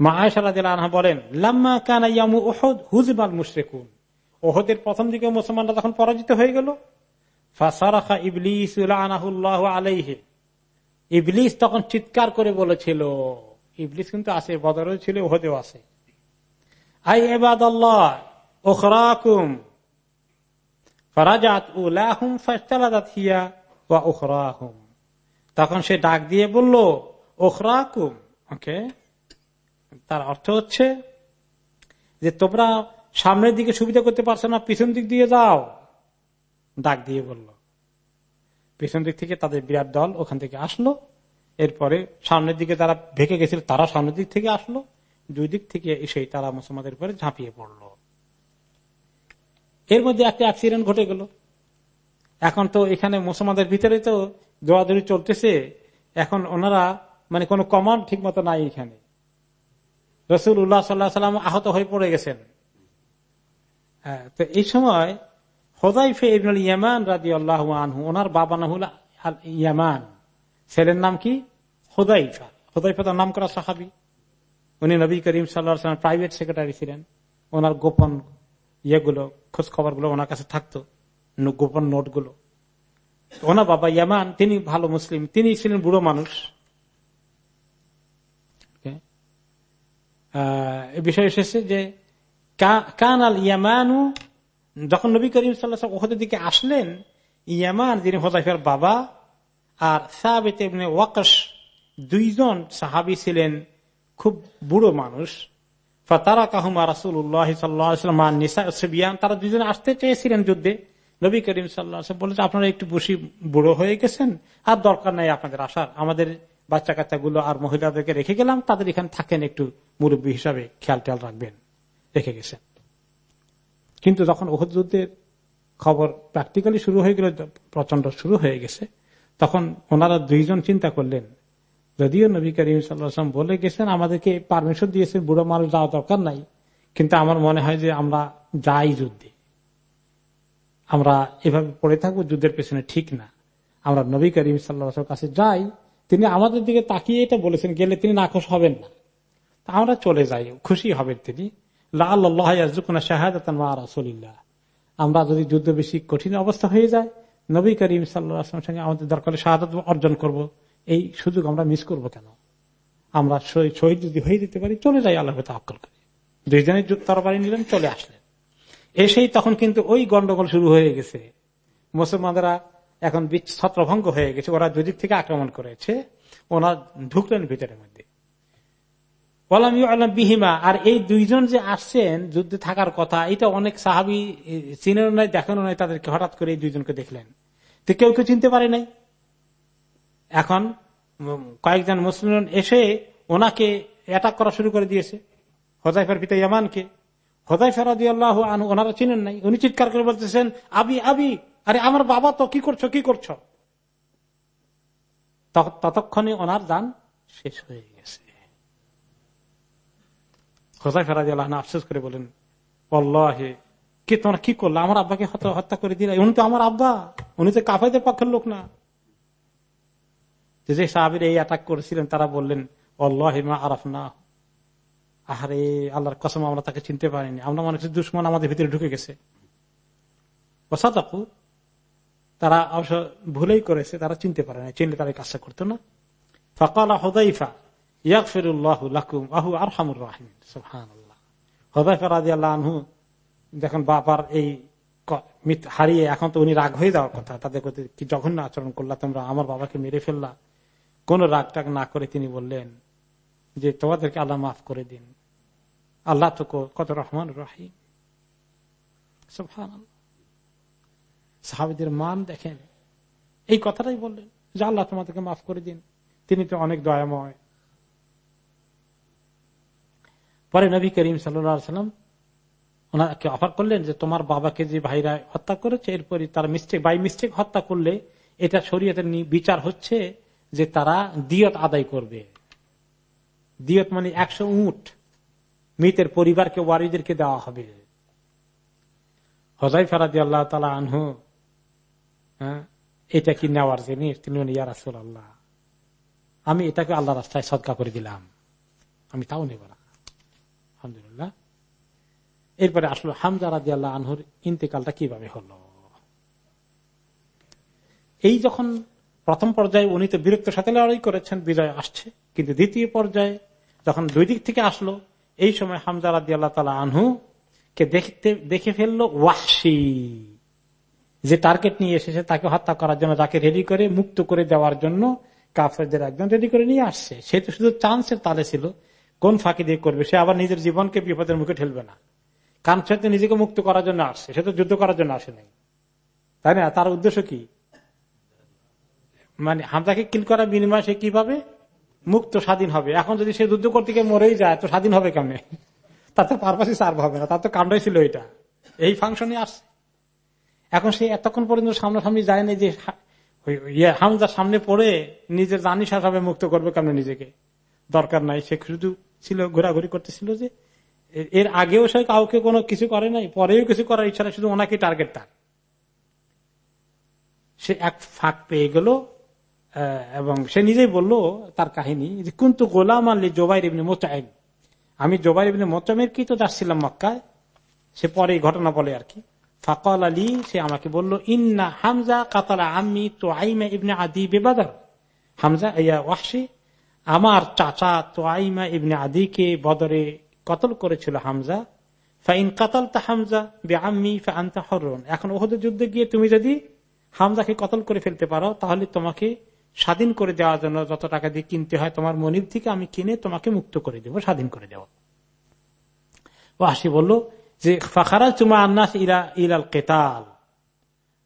মা আয়সারা বলেন, লাম্মা কানাইয়ামু ওহদ ওহদের প্রথম দিকে মুসলমানরা তখন পরাজিত হয়ে গেল ইবলিস তখন চিৎকার করে বলেছিল, ইবলিস কিন্তু আছে, বদরও ছিল ওহদেও আছে। আই এবাদ ওখরাকুম ফরাজাত উলাহুম ফাস্তালাদাত হিয়া ওয়া উখরাহুম। তখন সে ডাক দিয়ে বলল ওখরাকুম ওকে তার অর্থ হচ্ছে যে তোমরা সামনের দিকে সুবিধা করতে পারছ না, পিছন দিক দিয়ে যাও। ডাক দিয়ে বলল। পিছন দিক থেকে তাদের বিরাট দল ওখান থেকে আসলো। এরপরে সামনের দিকে তারা ভেঙে গেছিল তারা সামনের দিক থেকে আসলো। দুই দিক থেকে এসে তারা মুসলমানদের উপরে ঝাঁপিয়ে পড়ল। এর মধ্যে একটা অ্যাক্সিডেন্ট ঘটে গেল। এখন তো এখানে মুসলমানদের ভিতরে তো দৌড়াদৌড়ি চলতেছে। এখন ওনারা মানে কোন কমান্ড ঠিক মতো নাই এখানে। রসুল উল্লাহ সাল্লাহ সাল্লাম আহত হয়ে পড়ে গেছেন। হ্যাঁ, তো এই সময় হোদাইফে ইবনুল ইয়ামান রাজি আল্লাহ আনহু, ওনার বাবা নাহুল ইয়ামান। ছেলের নাম কি? হোদাইফা হোদাইফা তার নাম করা সাহাবি। উনি নবী করিম প্রাইভেট সেক্রেটারি ছিলেন। ওনার গোপন ইয়েগুলো খোঁজ ওনার কাছে থাকতো গোপন নোটগুলো ওনার বাবা ইয়ামান, তিনি ভালো মুসলিম, তিনি ছিলেন বুড়ো মানুষ। বিষয় এসেছে যে কান আল ইয়ামানু যখন নবী করিম সাল্লাহ ওহদের দিকে আসলেন, ইয়ামান, যিনি হোজাইফার বাবা আর সাহাবিত ওয়াকস দুইজন সাহাবি ছিলেন, খুব বুড়ো মানুষ। তারা কাহুমা সিবিয়ান, তারা দুজন আসতে চেয়েছিলেন যুদ্ধে। নবী করিম সাল্লাহ বলেছে আপনারা একটু বসি বুড়ো হয়ে গেছেন, আর দরকার নাই আপনাদের আসার। আমাদের বাচ্চা কাচ্চা গুলো আর মহিলাদেরকে রেখে গেলাম, তাদের এখানে থাকেন একটু মুরব্বী হিসাবে খেয়াল টেয়াল রাখবেন। রেখে গেছেন। কিন্তু যখন ওহদ যুদ্ধের খবর প্র্যাকটিক্যালি শুরু হয়ে গেল প্রচণ্ড শুরু হয়ে গেছে, তখন ওনারা দুইজন চিন্তা করলেন, যদিও নবী করিম সাল্লাম বলে গেছেন, আমাদেরকে পারমিশন দিয়েছেন, বুড়ো মানুষ যাওয়া দরকার নাই, কিন্তু আমার মনে হয় যে আমরা যাই যুদ্ধে। আমরা এভাবে পড়ে থাকব, যুদ্ধের পেছনে ঠিক না। আমরা নবী করিম সাল্লা কাছে যাই, তিনি আমাদের দিকে তাকিয়ে এটা বলেছেন, গেলে তিনি নাকশ হবেন না। আমরা চলে যাই, খুশি হবেন তিনি। আমরা যদি যুদ্ধ বেশি কঠিন অবস্থা হয়ে যায়, নবী করিম সাল্লাহ সঙ্গে আমাদের দরকার শাহাদ অর্জন করব। এই সুযোগ আমরা মিস করব কেন? আমরা শহীদ যদি হয়ে যেতে পারি, চলে যাই আল্লাহ তাক্কল করে। দুইজনের তরবারি নিলেন, চলে আসলেন। এসেই তখন কিন্তু ওই গন্ডগোল শুরু হয়ে গেছে। মুসলমানরা এখন ছত্রভঙ্গ হয়ে গেছে। ওরা দুদিক থেকে আক্রমণ করেছে। ওনার ঢুকলেন ভিতরের মধ্যে। বিহিমা, আর এই দুইজন যে আসছেন যুদ্ধে থাকার কথা, এটা অনেক সাহাবি চিনের নাই দেখানো নাই, তাদেরকে হঠাৎ করে এই দুইজনকে দেখলেন। তো কেউ কেউ চিনতে পারে নাই। এখন কয়েকজন মুসলিম এসে ওনাকে অ্যাটাক করা শুরু করে দিয়েছে। হজাইফার পিতা ইয়ামানকে। হজাইফার আল্লাহ ওনারা চিনেন নাই। উনি চিৎকার করে বলতেছেন, আবি আবি, আরে আমার বাবা তো কি করছ কি করছ? ততক্ষণে ওনার দান শেষ হয়ে গেছে হজাইফার আল্লাহ আফসোস করে বলেন অল্লাহে কে তোমরা কি করল? আমার আব্বাকে হত্যা করে দিলে? উনি তো আমার আব্বা। উনি তো কাফাইদের পক্ষের লোক না। যে সাহাবির এই অ্যাটাক করেছিলেন, তারা বললেন অল্লাহিমা আরাফ না আহারে, আল্লাহর কসম, আমরা তাকে চিনতে পারিনি। আমরা মনে হচ্ছে দুশ্মন আমাদের ভিতরে ঢুকে গেছে। ওসাদাকু তারা অবশ্য ভুলেই করেছে, তারা চিনতে পারে না চিনলে তারা কাজটা করতো না। ফকাল হদাইফা যখন বাবার এই হারিয়ে এখন তো উনি রাগ হয়ে যাওয়ার কথা, তাদের কি জঘন্য আচরণ করলা তোমরা, আমার বাবাকে মেরে ফেললা। কোন রাগ টাগ না করে তিনি বললেন যে, তোমাদেরকে আল্লাহ মাফ করে দিন। আল্লাহ তো কত রহমান রাহিম। সাহাবিদের মান দেখেন। এই কথাটাই বললেন যে, আল্লাহ তোমাদেরকে মাফ করে দিন। তিনি তো অনেক দয়াময়। পরে নবী করিম সাল্লাম ওনাকে অফার করলেন যে তোমার বাবাকে যে ভাইরা হত্যা করেছে এরপরে তার মিস্টেক বাই মিস্টেক হত্যা করলে এটা শরীয়তের বিচার হচ্ছে যে তারা দিয়ত আদায় করবে। দিয়ত মানে একশো উঠ মৃতের পরিবারকে, ওয়ারিদেরকে দেওয়া হবে। হজাই ফেরাদি আল্লাহ তালা আনহু হ্যাঁ এটা কি নেওয়ার জিনিস? তিনি ইয়ারাসুল আল্লাহ আমি এটাকে আল্লাহ রাস্তায় সদকা করে দিলাম। আমি তাও নেব না। আলহামদুলিল্লাহ। এরপরে আসলো হামজা রাজি আল্লাহ আনহুর ইন্তেকালটা কীভাবে হলো? এই যখন প্রথম পর্যায়ে উনি তো বীরত্বের সাথে লড়াই করেছেন, বিজয় আসছে। কিন্তু দ্বিতীয় পর্যায়ে যখন দুই দিক থেকে আসলো, এই সময় হামজা রাজি আল্লাহ তালা আনহু কে দেখতে, দেখে ফেলল ওয়াসি যে টার্গেট নিয়ে এসেছে, তাকে হত্যা করার জন্য, তাকে রেডি করে, মুক্ত করে দেওয়ার জন্য কাফেরদের একজন রেডি করে নিয়ে আসছে। সে তো শুধু চান্সের তালে ছিল কোন ফাঁকি দিয়ে করবে? সে আবার নিজের জীবনকে বিপদের মুখে ঠেলবে না। কারণ সে নিজেকে মুক্ত করার জন্য আসছে। সে তো যুদ্ধ করার জন্য আসে নাই। তাই না? তার উদ্দেশ্য কি? মানে হামদাকে কিল করার বিনিময় সে কীভাবে? মুক্ত, স্বাধীন হবে। এখন যদি সে যুদ্ধ করতে গিয়ে মরেই যায়, তো স্বাধীন হবে কেমনে? তার তো পারপাসই সার্ভ হবে না। তার তো কাণ্ডই ছিল এটা এই ফাংশনে আসছে। এখন সে এতক্ষণ পর্যন্ত সামনাসামনি যায় না যে ইয়ে হামজার সামনে পড়ে নিজের জানি সাজাবে, মুক্ত করবে কেমন নিজেকে? দরকার নাই। সে শুধু ছিল, ঘোরাঘুরি করতেছিল যে, এর আগেও সে কাউকে কোনো কিছু করে নাই, পরেও কিছু করার ইচ্ছা শুধু ওনাকে টার্গেট তার। সে এক ফাঁক পেয়ে গেল এবং সে নিজেই বলল তার কাহিনী কিন্তু গোলাম আল্লি জোবাই রেবনে মোচাইন আমি জোবাই রেবনে মোচামের কি তো যাচ্ছিলাম মক্কায়, সে পরে ঘটনা বলে আর কি। ফাকল আলী, সে আমাকে বলল, ইন্না হামজা কাতালা আমি তো আইমা ইবনে আদি বেবাদার। হামজা, ইয়া ওয়াসি আমার চাচা তো আইমা ইবনে আদিকে বদরে কতল করেছিল হামজা? ফাইন কাতাল তা হামজা বে আমি আনতা হরণ এখন ওহদের যুদ্ধে গিয়ে তুমি যদি হামজাকে কতল করে ফেলতে পারো, তাহলে তোমাকে স্বাধীন করে দেওয়ার জন্য যত টাকা দিয়ে কিনতে হয়, তোমার মনির থেকে আমি কিনে তোমাকে মুক্ত করে দেব, স্বাধীন করে দেব। ও হাসি বলল যে ফাখারা চুমা আন্নাস ইরা ইলাল কেতাল।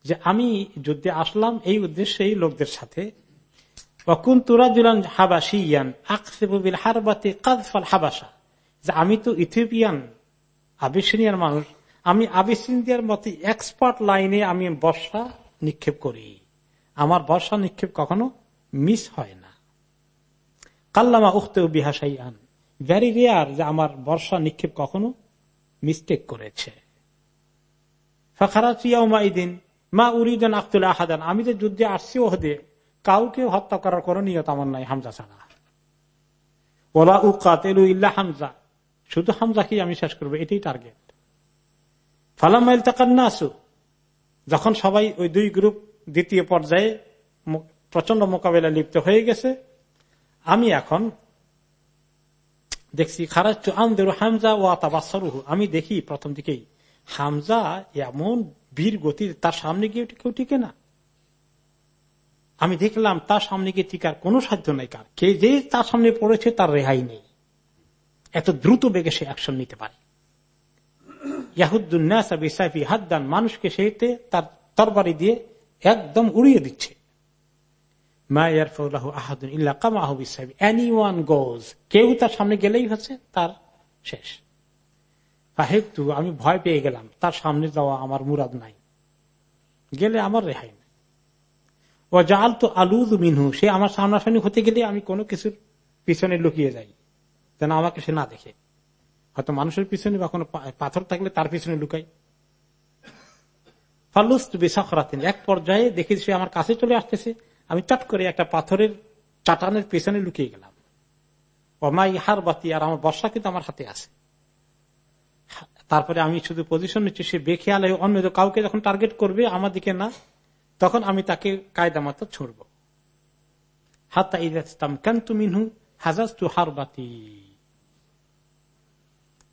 যে আমি যুদ্ধে আসলাম, এই উদ্দেশ্যে এই লোকদের সাথে আমি তো ইথিওপিয়ান, আবিসিনিয়ার মানুষ, আমি আবিসিনিয়ার মতে এক্সপার্ট লাইনে আমি বর্ষা নিক্ষেপ করি। আমার বর্ষা নিক্ষেপ কখনো মিস হয় না। কাল্লামা উখতে বিহাসাই আন ভ্যারি রেয়ার যে আমার বর্ষা নিক্ষেপ কখনো মিস্টেক করেছে। মা উরিদান আখতুল আহাদান। আমি যে যুদ্ধে আসছি ওহদে কাউকে হত্যা করার কোন নিয়ত আমার নাই, হামজা ছাড়া। ওলা উকাতেলু ইল্লা হামজা। শুধু হামজাকেই আমি শেষ করব, এটাই টার্গেট ফালামাইল তাকান্নাসু যখন সবাই ওই দুই গ্রুপ দ্বিতীয় পর্যায়ে প্রচণ্ড মোকাবেলা লিপ্ত হয়ে গেছে, আমি এখন দেখছি খারাজ আমদের হামজা ও আতাবাসরুহু আমি দেখি প্রথম দিকেই, হামজা এমন বীর গতি তার সামনে গিয়ে কেউ টিকে না। আমি দেখলাম তার সামনে গিয়ে টিকার কোনো সাধ্য নাই কার। কে যে তার সামনে পড়েছে তার রেহাই নেই। এত দ্রুত বেগে সে অ্যাকশন নিতে পারে। মানুষকে সেতে তার তরবারি দিয়ে একদম উড়িয়ে দিচ্ছে। কেউ তার সামনে গেলেই হচ্ছে তার শেষ। আমি ভয় পেয়ে গেলাম, তার সামনে যাওয়া আমার মুরাদ নাই। গেলে আমার রেহাই জাল তো আলুদ মিনহু, সে আমার সামনাসামনি হতে গেলে আমি কোনো কিছুর পিছনে লুকিয়ে যাই, যেন আমাকে সে না দেখে। হয়তো মানুষের পিছনে বা কোনো পাথর থাকলে তার পিছনে লুকাই। এক পর্যায়ে দেখি সে আমার কাছে চলে আসতেছে। আমি চট করে একটা পাথরের চাটানের পেছনে লুকিয়ে গেলাম। হার বাতি আর আমার বর্ষা কিন্তু আমার হাতে আছে। তারপরে আমি শুধু পজিশন নিচ্ছি, সে বেখেয়াল অন্য কাউকে যখন টার্গেট করবে, আমার দিকে না তখন আমি তাকে কায়দা মতো ছড়ব। হাতা ইদাম কান্তু মিনহু হাজাজ তু হার বাতি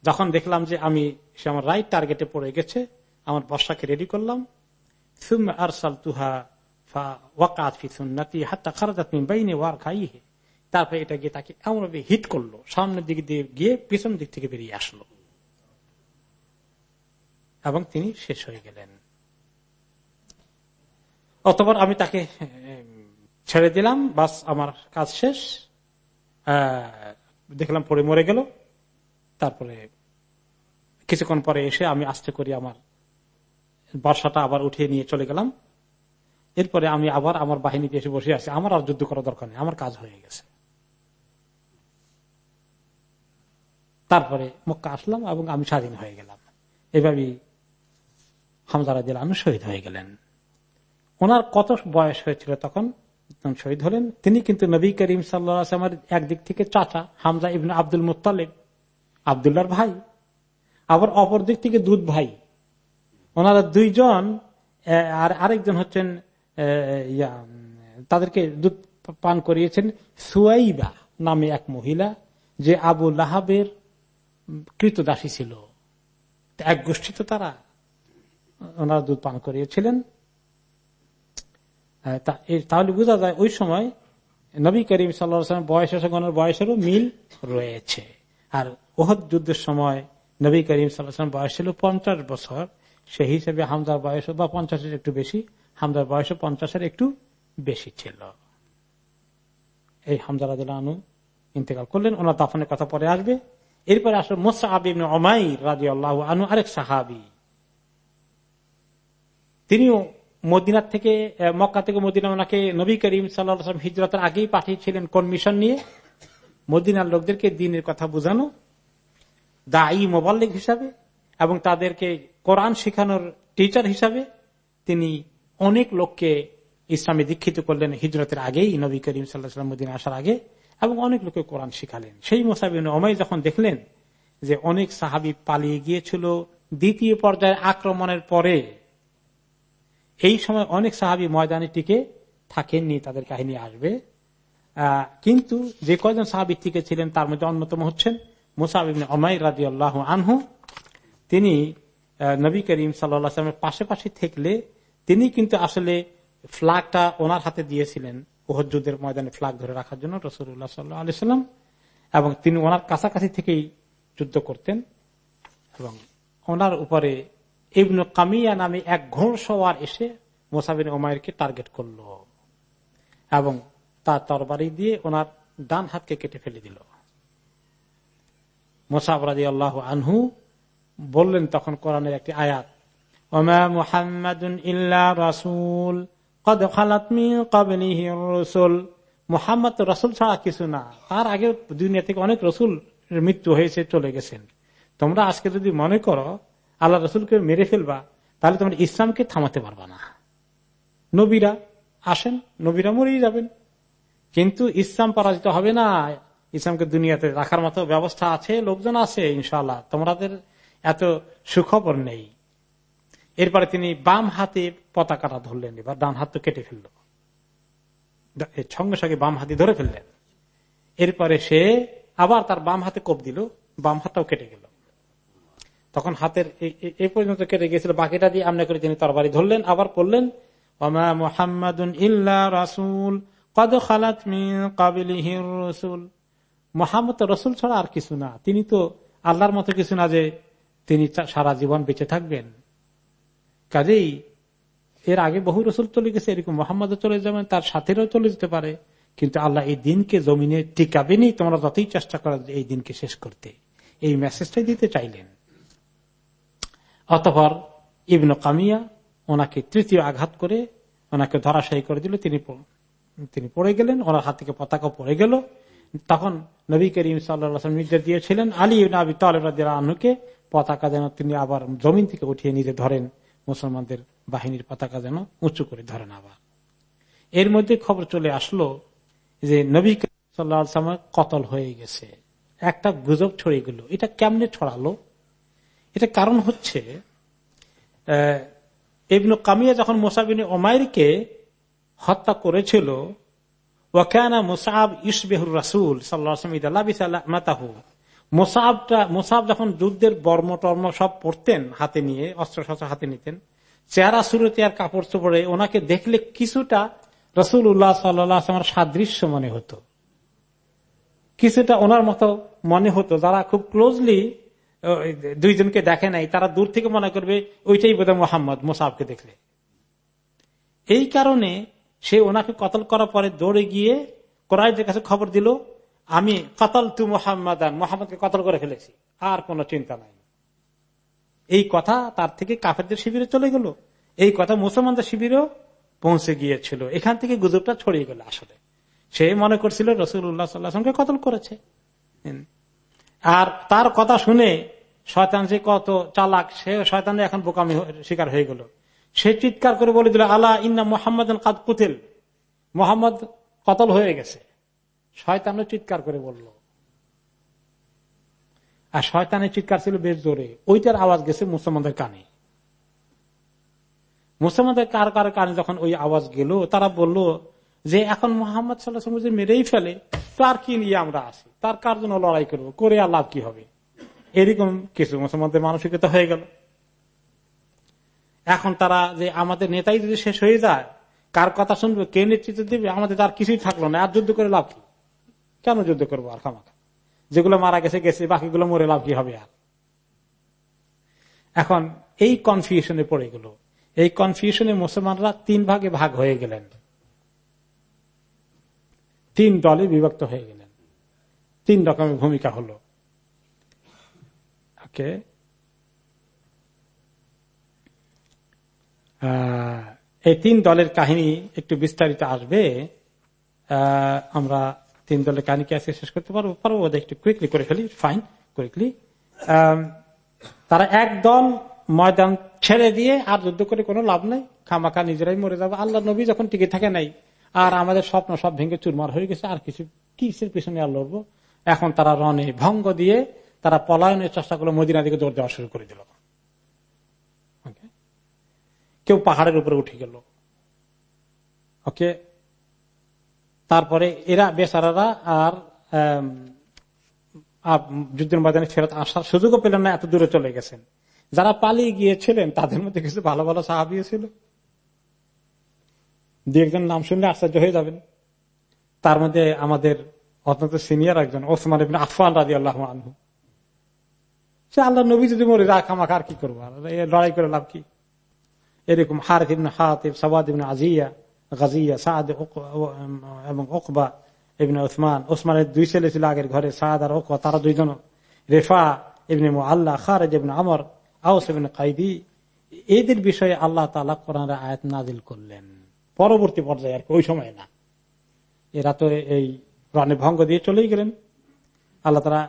যখন দেখলাম যে আমি, সে আমার রাইট টার্গেটে পড়ে গেছে, আমার বর্ষাকে রেডি করলাম। এটা গিয়ে তাকে এমন হিট করল, সামনের দিকে দিয়ে গিয়ে পিছন দিক থেকে বেরিয়ে আসলো। এবং তিনি শেষ হয়ে গেলেন। অতপর আমি তাকে ছেড়ে দিলাম, বাস আমার কাজ শেষ। দেখলাম পরে মরে গেল। তারপরে কিছুক্ষণ পরে এসে আমি আস্তে করি আমার বর্ষাটা আবার উঠিয়ে নিয়ে চলে গেলাম। এরপরে আমি আবার আমার বাহিনীতে এসে বসে আছি। আমার আর যুদ্ধ করার দরকার নেই। আমার কাজ হয়ে গেছে। তারপরে মক্কা আসলাম এবং আমি স্বাধীন হয়ে গেলাম। এভাবেই হামজারা দিল আমি শহীদ হয়ে গেলেন। ওনার কত বয়স হয়েছিল তখন? শহীদ হলেন। তিনি কিন্তু নবী করিম সাল্লামের একদিক থেকে চাচা হামজা ইবন আব্দুল মুতালিব আবদুল্লার ভাই, আবার অপর দিক থেকে দুধ ভাই। ওনারা দুইজন আর আরেকজন হচ্ছেন তাদেরকে দুধ পান করিয়েছেন সুয়াইবা নামে এক মহিলা, যে আবু লাহাবের কৃতদাসী ছিল। এক গোষ্ঠী তো তারা ওনারা দুধ পান করিয়েছিলেন। তাহলে বোঝা যায় ওই সময় নবী করিম সাল্লাম বয়সের সঙ্গে বয়সেরও মিল রয়েছে। আর ওহদ যুদ্ধের সময় নবী করিম সাল্লাম বয়স ছিল পঞ্চাশ বছর। সেই হিসেবে হামদার বয়স বা পঞ্চাশের একটু বেশি হামদার বয়স পঞ্চাশের একটু বেশি ছিল। এই হামদার আনু ইন্তেকাল করলেন, ওনার দাফনের কথা পরে আসবে। এরপরে আসলে মোসা আবিন অমাই রাজি আল্লাহ আনু আরেক সাহাবি। তিনিও মদিনার থেকে মক্কা থেকে মদিনা ওনাকে নবী করিম সাল্লাম হিজরতের আগেই পাঠিয়েছিলেন কোন মিশন নিয়ে। মদিনার লোকদেরকে দিনের কথা বোঝানো দায়ী মোবাল্লিক হিসাবে, এবং তাদেরকে কোরআন শেখানোর টিচার হিসাবে তিনি অনেক লোককে ইসলামে দীক্ষিত করলেন হিজরতের আগেই নবী করিম সাল্লাহাম মদিনা আসার আগে, এবং অনেক লোকে কোরআন শিখালেন। সেই মোসাবিন অমাই যখন দেখলেন যে অনেক সাহাবি পালিয়ে গিয়েছিল দ্বিতীয় পর্যায়ের আক্রমণের পরে এই সময় অনেক সাহাবি ময়দানে টিকে থাকেননি, তাদের কাহিনী আসবে। কিন্তু যে কয়জন সাহাবি টিকে ছিলেন তার মধ্যে অন্যতম হচ্ছেন আনহু। তিনি নবী করিম সাল্লামের পাশে পাশে থাকলে তিনি কিন্তু আসলে ফ্লাগটা ওনার হাতে দিয়েছিলেন ওহযুদ্ধের ময়দানে ফ্লাগ ধরে রাখার জন্য রসুল্লাহ সাল্লাহ আলি সাল্লাম। এবং তিনি ওনার কাছাকাছি থেকেই যুদ্ধ করতেন এবং ওনার উপরে ইবন কামিয়া নামে এক ঘোর ঘোড়সওয়ার এসে মোসাবিন ওমায়েরকে টার্গেট করল এবং তার তরবারি দিয়ে ওনার ডান হাতকে কেটে ফেলে দিল। মোসাবরাদি আল্লাহ আনহু বললেন তখন কোরআনের একটি আয়াত রাসুল ছাড়া কিছু না, তার দুনিয়া থেকে অনেক রসুল মৃত্যু হয়েছে, চলে গেছেন। তোমরা আজকে যদি মনে করো আল্লাহ রসুলকে মেরে ফেলবা, তাহলে তোমরা ইসলামকে থামাতে পারবা না। নবীরা আসেন, নবীরা মরেই যাবেন। কিন্তু ইসলাম পরাজিত হবে না। ইসলামকে দুনিয়াতে রাখার মতো ব্যবস্থা আছে, লোকজন আছে ইনশাল্লাহ তোমাদের এত সুখবর নেই। এরপরে তিনি বাম হাতে পতাকাটা ধরলেন, এবার ডান হাত তো কেটে ফেলল। সঙ্গে সঙ্গে বাম হাতে ধরে ফেললেন। এরপরে সে আবার তার বাম হাতে কোপ দিল, বাম হাতটাও কেটে গেল। তখন হাতের এই পর্যন্ত কেটে গিয়েছিল। বাকিটা দিয়ে আমনে করে তিনি তরবারি ধরলেন, আবার পড়লেন রাসুল ছাড়া আর কিছু না। তিনি তো আল্লাহর মতো কিছু না যে তিনি সারা জীবন বেঁচে থাকবেন। কাজেই এর আগে বহু রসুল চলে গেছে, এরকম মোহাম্মদ চলে যাবেন তার সাথেও চলে যেতে পারে। কিন্তু আল্লাহ এই দিনকে জমিনে টিকাবেনি তোমরা যতই চেষ্টা করো, এই দিনকে শেষ করতে। এই মেসেজটাই দিতে চাইলেন। অতপর ইবন কামিয়া ওনাকে তৃতীয় আঘাত করে ওনাকে ধরাশায়ী করে দিল। তিনি তিনি পড়ে গেলেন, ওনার হাত থেকে পতাকা পড়ে গেল। তখন নবী করিম সাল্লাম নির্দেশ দিয়েছিলেন, আলী আবি তালুকে পতাকা যেন তিনি আবার জমিন থেকে উঠিয়ে নিজে ধরেন, মুসলমানদের বাহিনীর পতাকা যেন উঁচু করে ধরেন আবার। এর মধ্যে খবর চলে আসলো যে নবী সাল্লাহ কতল হয়ে গেছে। একটা গুজব ছড়িয়ে গেল। এটা কেমনে ছড়ালো? এটা কারণ হচ্ছে ইবনু কামিয়া যখন মোসাবিন ওমাইরকে হত্যা করেছিল, ওয়াকানা মুসাব ইসবেহুর রাসুল সাল্লাহু মোসাবটা, মোসাব যখন যুদ্ধের বর্ম টর্ম সব পড়তেন হাতে নিয়ে অস্ত্র শস্ত্র হাতে নিতেন, চেহারা শুরুতে আর কাপড় চোপড়ে ওনাকে দেখলে কিছুটা রসুল উল্লাহ সাল্লামের সাদৃশ্য মনে হতো। কিছুটা ওনার মতো মনে হতো, যারা খুব ক্লোজলি দুইজনকে দেখে নাই, তারা দূর থেকে মনে করবে, ওইটাই বোধ মোহাম্মদ, মোসাবকে দেখলে। এই কারণে সে ওনাকে কতল করার পরে দৌড়ে গিয়ে কোরআদের কাছে খবর দিল, আমি কতল তু মোহাম্মদান, মোহাম্মদকে কতল করে ফেলেছি, আর কোনো চিন্তা নাই। এই কথা তার থেকে কাফেরদের শিবিরে চলে গেল। এই কথা মুসলমানদের শিবিরেও পৌঁছে গিয়েছিল। এখান থেকে গুজবটা ছড়িয়ে গেল আসলে। সে মনে করছিল রসুল উল্লাহ সাল্লাহামকে কতল করেছে? আর তার কথা শুনে শয়তান যে কত চালাক, সে শয়তান এখন বোকামি শিকার হয়ে গেল। সে চিৎকার করে বলে দিল আল্লাহ ইন্না মোহাম্মদ কাদ কুতিল। মোহাম্মদ কতল হয়ে গেছে। শয়তানও চিৎকার করে বলল। আর শয়তানের চিৎকার ছিল বেশ জোরে। ওইটার আওয়াজ গেছে মুসলমানদের কানে। মুসলমানদের কার কার কানে যখন ওই আওয়াজ গেল, তারা বলল যে, এখন মোহাম্মদ সাল্লাহ মেরেই ফেলে তার কি নিয়ে আমরা আসি তার কার জন্য লড়াই করব? করে আর লাভ কি হবে? এরকম কিছু মুসলমানদের মানসিকতা হয়ে গেল। এখন তারা যে আমাদের নেতাই যদি শেষ হয়ে যায়, কার কথা শুনবে, কে নেতৃত্ব দিবে, আমাদের তার কিছুই থাকল না। আর যুদ্ধ করে লাভ কি? কেন যুদ্ধ করব আর খামাখা? যেগুলো মারা গেছে গেছে, বাকিগুলো মরে লাভ কি হবে আর? এখন এই কনফিউশনে পড়ে গেল। এই কনফিউশনে মুসলমানরা তিন ভাগে ভাগ হয়ে গেলেন। তিন দলে বিভক্ত হয়ে গেলেন। তিন রকমের ভূমিকা হলো। ওকে। এই তিন দলের কাহিনী একটু বিস্তারিত আসবে। আমরা তিন দলের কাহিনীকে আজকে শেষ করতে পারব? পারব একটু কুইকলি করে ফেলি। ফাইন কুইকলি তারা এক দল ময়দান ছেড়ে দিয়ে আর যুদ্ধ করে কোনো লাভ নেই। খামাখা নিজেরাই মরে যাবে। আল্লাহ নবী যখন টিকে থাকে নাই আর আমাদের স্বপ্ন সব ভেঙে চুরমার হয়ে গেছে, আর কিছু কিসের পিছনে আর লড়বো? এখন তারা রনে ভঙ্গ দিয়ে তারা পলায়নের চেষ্টা করল, মদিনা দিকে দৌড় দেওয়া শুরু করে দিল। কেউ পাহাড়ের উপরে উঠে গেল। ওকে তারপরে এরা বেচারারা আর যুদ্ধের ময়দানে ফেরত আসার সুযোগও পেলেন না, এত দূরে চলে গেছেন। যারা পালিয়ে গিয়েছিলেন, তাদের মধ্যে কিছু ভালো ভালো সাহাবিও ছিল। একজন নাম শুনলে আশ্চর্য হয়ে যাবেন। তার মধ্যে আমাদের অত্যন্ত সিনিয়র একজন, ওসমান আফান রাজি আল্লাহ আনহু। সে আল্লাহ নবী যদি মরে রাখ আমাকে আর কি করব? লড়াই করে লাভ কি? এরকম হার ইবন হাতিব, সাবাদ ইবন আজিয়া, গাজিয়া, সাদ এবং ওকবা ইবনে ওসমান। ওসমানের দুই ছেলে ছিল আগের ঘরে, সাদ আর ওকা তারা দুইজন রেফা ইবনে আল্লাহ খারেজ ইবনে আমর আউস ইবনে কাইদি। এদের বিষয়ে আল্লাহ তালা কোরআন আয়াত নাজিল করলেন। পরবর্তী পর্যায়ে আর ওই সময় না। এরা তো এই প্রাণে ভঙ্গ দিয়ে চলেই গেলেন। আল্লাহ তারা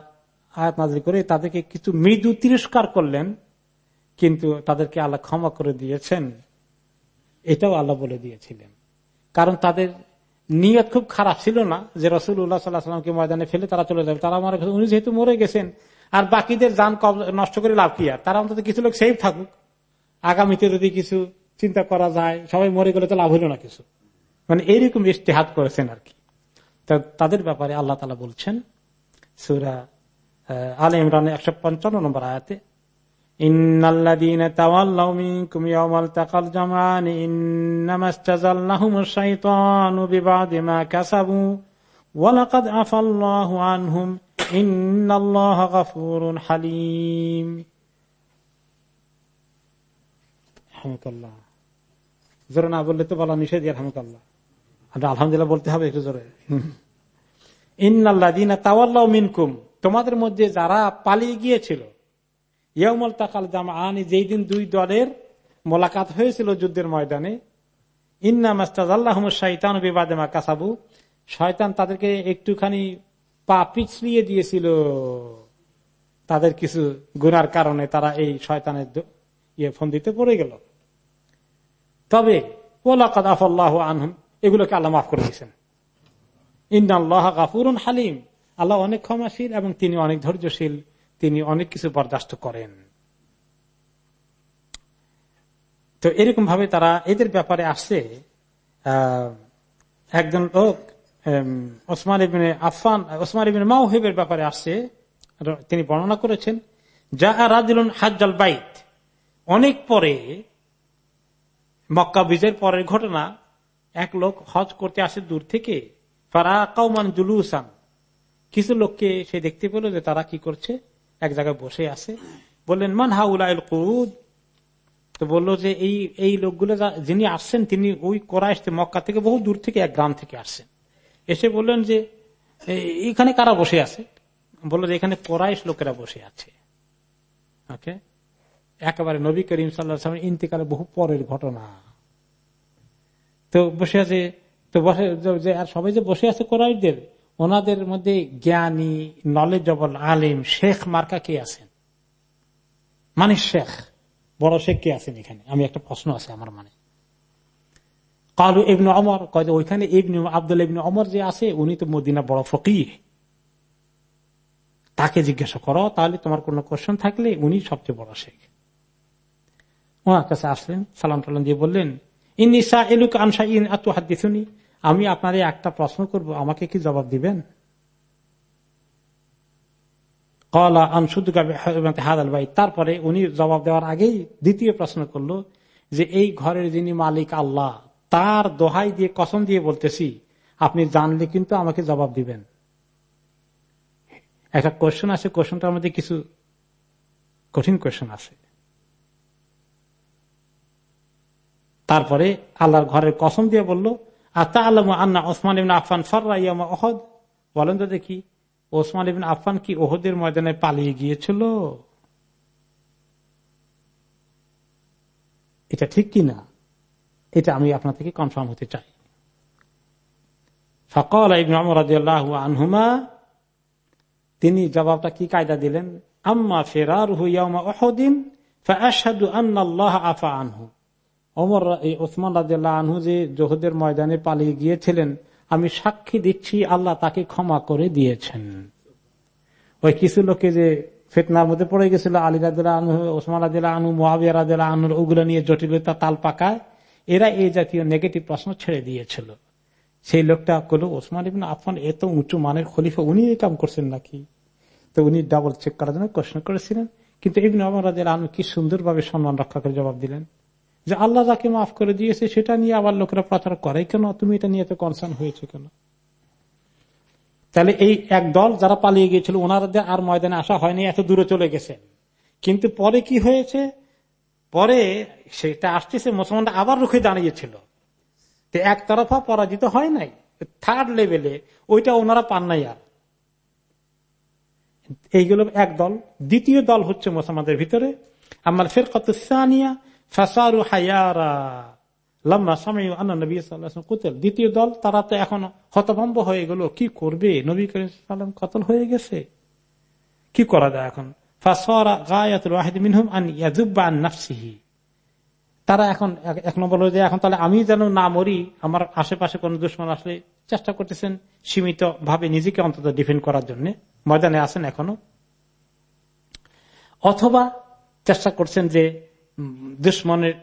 আয়াত নাজিল করে তাদেরকে কিছু মৃদু তিরস্কার করলেন, কিন্তু তাদেরকে আল্লাহ ক্ষমা করে দিয়েছেন। এটাও আল্লাহ বলে দিয়েছিলেন। কারণ তাদের নিয়ত খুব খারাপ ছিল না যে রসুল উল্লাহ সাল্লাহামকে ময়দানে ফেলে তারা চলে যাবে। তারা আমার উনি যেহেতু মরে গেছেন, আর বাকিদের যান নষ্ট করে লাভ কি আর? তারা অন্তত কিছু লোক সেফ থাকুক। আগামীতে যদি কিছু চিন্তা করা যায়, সবাই মরে গেলে তো লাভ হইল না কিছু। মানে এইরকম ইস্তেহাত করেছেন আর কি। তাদের ব্যাপারে আল্লাহ তালা বলছেন, সুরা আল ইমরান একশো পঞ্চান্ন নম্বর আয়াতে জোরে না বললে তো বলা নিষেধ আলহামদুল্লাহ আলহামদুলিল্লাহ বলতে হবে একটু জোরে। ইন্নাল্লাহ দিনা তাওয়াল্লাহ মিনকুম, তোমাদের মধ্যে যারা পালিয়ে গিয়েছিল ইয়মল তাকাল জাম আনি যেই দিন দুই দলের মোলাকাত হয়েছিল যুদ্ধের ময়দানে ইন্না মাস্তাজ আল্লাহ শাইতান বিবাদেমা কাসাবু, শয়তান তাদেরকে একটুখানি পা পিছলিয়ে দিয়েছিল। তাদের কিছু গুনার কারণে তারা এই শয়তানের ইয়ে ফোন দিতে পড়ে গেল। তবে ওলাকাদ আফাল্লাহ আনহুম, এগুলোকে আল্লাহ মাফ করে দিয়েছেন। ইন্দাল্লাহ গাফুরুন হালিম। আল্লাহ অনেক ক্ষমাশীল এবং তিনি অনেক ধৈর্যশীল, তিনি অনেক কিছু বরদাস্ত করেন। তো এরকম ভাবে তারা এদের ব্যাপারে আসছে। একজন লোক ওসমান আফান ওসমান ইবিন মাওহেবের ব্যাপারে আসছে। তিনি বর্ণনা করেছেন যা রাজুল হাজ্জাল বাইত। অনেক পরে মক্কা বিজয়ের পরের ঘটনা, এক লোক হজ করতে আসে দূর থেকে। ফারা কাউমান জুলুসান। কিছু লোককে সে দেখতে পেল যে তারা কি করছে, এক জায়গায় বসে আছে। বললেন, মান হাউলাইল কুদ তো বলল যে, এই এই লোকগুলো যিনি আসছেন, তিনি ওই কোরআশতে মক্কা থেকে বহু দূর থেকে এক গ্রাম থেকে আসছেন। এসে বললেন যে এখানে কারা বসে আছে? বলল যে, এখানে কোরআশ লোকেরা বসে আছে। ওকে? একেবারে নবী করিম সাল্লাহ ইন্তিকালে বহু পরের ঘটনা। তো বসে আছে, তো বসে আর সবাই যে বসে আছে কোরআশদের ওনাদের মধ্যে জ্ঞানী নলেজবল আলিম শেখ মার্কা কে আছেন? মানে শেখ, বড় শেখ কে আছেন এখানে? আমি একটা প্রশ্ন আছে আমার মানে। কালু ইবনু অমর কয় ওইখানে ইবনু আব্দুল ইবনু অমর যে আছে, উনি তো মদিনা বড় ফকি তাকে জিজ্ঞাসা করো, তাহলে তোমার কোন কোশ্চেন থাকলে উনি সবচেয়ে বড় শেখ। ওনার কাছে আসলেন, সালাম টালাম দিয়ে বললেন ইনিসা এলুক আনসা ইন এত হাত দিছুনি আমি আপনার একটা প্রশ্ন করব, আমাকে কি জবাব দিবেন? কলা হাদাল ভাই তারপরে উনি জবাব দেওয়ার আগেই দ্বিতীয় প্রশ্ন করল যে, এই ঘরের যিনি মালিক আল্লাহ, তার দোহাই দিয়ে, কসম দিয়ে বলতেছি, আপনি জানলে কিন্তু আমাকে জবাব দিবেন। একটা কোয়েশন আছে কোয়েশনটার মধ্যে কিছু কঠিন কোয়েশন আছে তারপরে আল্লাহর ঘরের কসম দিয়ে বলল আর তা আল্লাহ আন্না ওসমান ইবিন আফান ফর্রাইয়ামা অহদ বলেন তো দেখি, ওসমান ইবিন আফান কি ওহদের ময়দানে পালিয়ে গিয়েছিল? এটা ঠিক কি না? এটা আমি আপনার থেকে কনফার্ম হতে চাই। ইবিন আনহুমা, তিনি জবাবটা কি কায়দা দিলেন? আম্মা ফেরার ফাশাদু আন্নাল্লাহ আফা আনহু। অমর এই ওসমান রাজিয়াল্লাহ আনহু যে জোহদের ময়দানে পালিয়ে গিয়েছিলেন, আমি সাক্ষী দিচ্ছি, আল্লাহ তাকে ক্ষমা করে দিয়েছেন। ওই কিছু লোকে যে ফেতনার মধ্যে পড়ে গেছিল, আলী রাদিল্লাহ আনহু, ওসমান রাজিল্লাহ আনু মহাবিয়া রাজিল্লাহ আনহুর ওগুলো নিয়ে জটিলতা তাল পাকায় এরা এই জাতীয় নেগেটিভ প্রশ্ন ছেড়ে দিয়েছিল। সেই লোকটা করল ওসমান ইবিন আফান এত উঁচু মানের খলিফা, উনি এই কাম করছেন নাকি? তো উনি ডাবল চেক করার জন্য প্রশ্ন করেছিলেন। কিন্তু ইবিন আমার রাজের আনু কি সুন্দরভাবে সম্মান রক্ষা করে জবাব দিলেন। যে আল্লাহ যাকে মাফ করে দিয়েছে, সেটা নিয়ে আবার লোকেরা প্রচার করে। কেন? তুমি এটা নিয়ে তো কনসার্ন হয়েছে কেন? তাহলে এই এক দল যারা পালিয়ে গিয়েছিল ওনারা আর ময়দানে আসা হয়নি, এত দূরে চলে গেছে। কিন্তু পরে কি হয়েছে? পরে সেটা আসতেছে, মুসলমানরা আবার রুখে দাঁড়িয়েছিল। একতরফা পরাজিত হয় নাই থার্ড লেভেলে ওইটা ওনারা পান নাই আর। এইগুলো এক দল। দ্বিতীয় দল হচ্ছে মুসলমানদের ভিতরে, আমার ফের কত সানিয়া ফাসারু হায়ারা। লম্বা স্বামী আন্না নবী সাল্লাম কুতল। দ্বিতীয় দল তারা তো এখন হতভম্ব হয়ে গেল। কি করবে? নবী করিম কতল হয়ে গেছে? কি করা যায় এখন? তারা এখন এক নম্বর যে এখন তাহলে আমি যেন না মরি, আমার আশেপাশে কোন দুশ্মন আসলে চেষ্টা করতেছেন সীমিত ভাবে নিজেকে অন্তত ডিফেন্ড করার জন্য। ময়দানে আছেন এখনও। অথবা চেষ্টা করছেন যে দুশ্মনের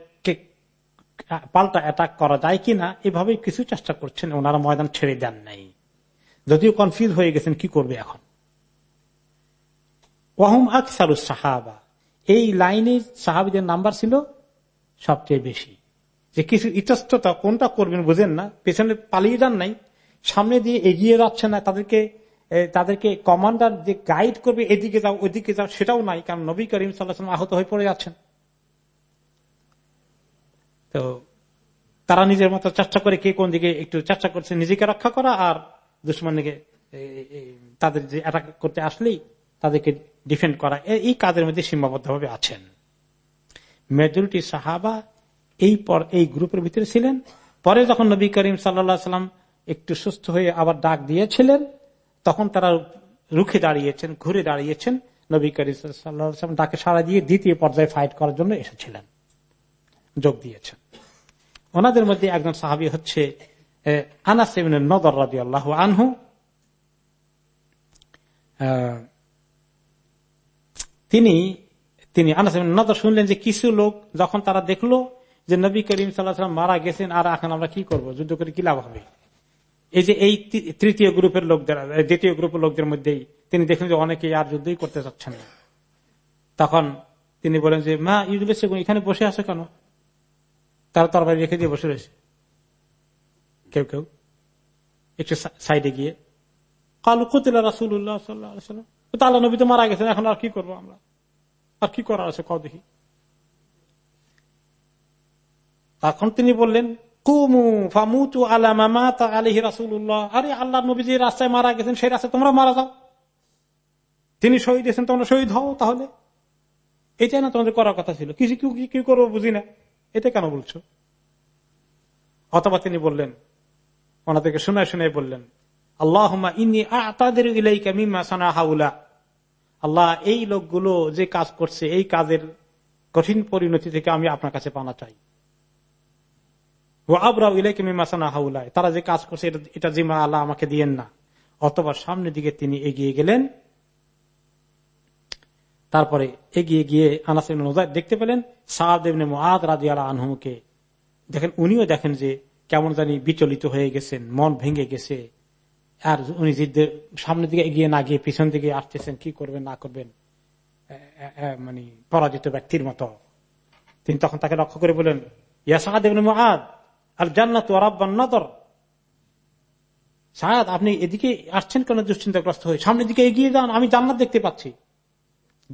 পাল্টা অ্যাটাক করা যায় কিনা এভাবে কিছু চেষ্টা করছেন, ওনারা ময়দান ছেড়ে দেন নাই। যদিও কনফিউজ হয়ে গেছেন, কি করবে এখন? ওয়াহুম আকসারু সাহাবা। এই লাইনে সাহাবিদের নাম্বার ছিল সবচেয়ে বেশি। যে কিছু ইতস্ততা কোনটা করবেন বুঝেন না, পেছনে পালিয়ে যান নাই, সামনে দিয়ে এগিয়ে যাচ্ছে না, তাদেরকে তাদেরকে কমান্ডার যে গাইড করবে, এদিকে যাও ওইদিকে যাও, সেটাও নাই, কারণ নবী করিম সাল্লাহ আহত হয়ে পড়ে যাচ্ছেন। তো তারা নিজের মতো চেষ্টা করে কে কোন দিকে একটু চেষ্টা করছে নিজেকে রক্ষা করা আর দুশ্মনকে তাদের যে অ্যাটাক করতে আসলেই তাদেরকে ডিফেন্ড করা এই কাজের মধ্যে সীমাবদ্ধভাবে আছেন। মেজরিটি সাহাবা এই পর, এই গ্রুপের ভিতরে ছিলেন। পরে যখন নবী করিম সাল্লা সাল্লাম একটু সুস্থ হয়ে আবার ডাক দিয়েছিলেন, তখন তারা রুখে দাঁড়িয়েছেন, ঘুরে দাঁড়িয়েছেন। নবী করিম সাল্লাম ডাকে সারা দিয়ে দ্বিতীয় পর্যায়ে ফাইট করার জন্য এসেছিলেন। যোগ দিয়েছেন। ওনাদের মধ্যে একজন সাহাবি হচ্ছে আনাস নদর রাজি আল্লাহ আনহু তিনি তিনি আনাস নদর শুনলেন যে কিছু লোক যখন তারা দেখল যে নবী করিম সাল্লাহাম মারা গেছেন, আর এখন আমরা কি করব? যুদ্ধ করে কি লাভ হবে? এই যে এই তৃতীয় গ্রুপের লোকদের দ্বিতীয় গ্রুপের লোকদের মধ্যেই তিনি দেখলেন যে অনেকে আর যুদ্ধই করতে চাচ্ছেন না। তখন তিনি বলেন যে, মা ইউজুল এখানে বসে আছে কেন? তারা তরবারি রেখে দিয়ে বসে রয়েছে। কেউ কেউ একটু সাইডে গিয়ে, কালু কতিলা রাসুল্লাহ তাল্লা নবী তো মারা গেছেন, এখন আর কি করব আমরা? আর কি করার আছে ক দেখি? তখন তিনি বললেন, কুমু ফামুতু আলামা আলহি রাসুল্লাহ আরে আল্লাহ নবী যে রাস্তায় মারা গেছেন, সেই রাস্তায় তোমরা মারা যাও। তিনি শহীদ হয়েছেন, তোমরা শহীদ হও তাহলে। এটাই না তোমাদের করার কথা ছিল। কিছু কি করব বুঝি না। এটা কেন বলছো? অথবা তিনি বললেন, ওনাদেরকে শুনে শুনে বললেন আল্লাহ আল্লাহ, এই লোকগুলো যে কাজ করছে, এই কাজের কঠিন পরিণতি থেকে আমি আপনার কাছে পানা চাই। ও আবরাউ ইলাইকে হাউলায় তারা যে কাজ করছে, এটা জিমা আল্লাহ আমাকে দিয়েন না। অথবা সামনের দিকে তিনি এগিয়ে গেলেন তারপরে এগিয়ে গিয়ে আনাস দেখতে পেলেন সাদ আদ রাজি আলা আনহুকে। দেখেন, উনিও দেখেন যে কেমন জানি বিচলিত হয়ে গেছেন, মন ভেঙে গেছে। আর উনি যুদ্ধের সামনের দিকে এগিয়ে না গিয়ে পিছন দিকে আসতেছেন, কি করবেন, না করবেন মানে পরাজিত ব্যক্তির মতো। তিনি তখন তাকে লক্ষ্য করে বলেন আপনি এদিকে আসছেন কেন, দুশ্চিন্তাগ্রস্ত হয়ে? সামনের দিকে এগিয়ে যান, আমি জান্নাত দেখতে পাচ্ছি।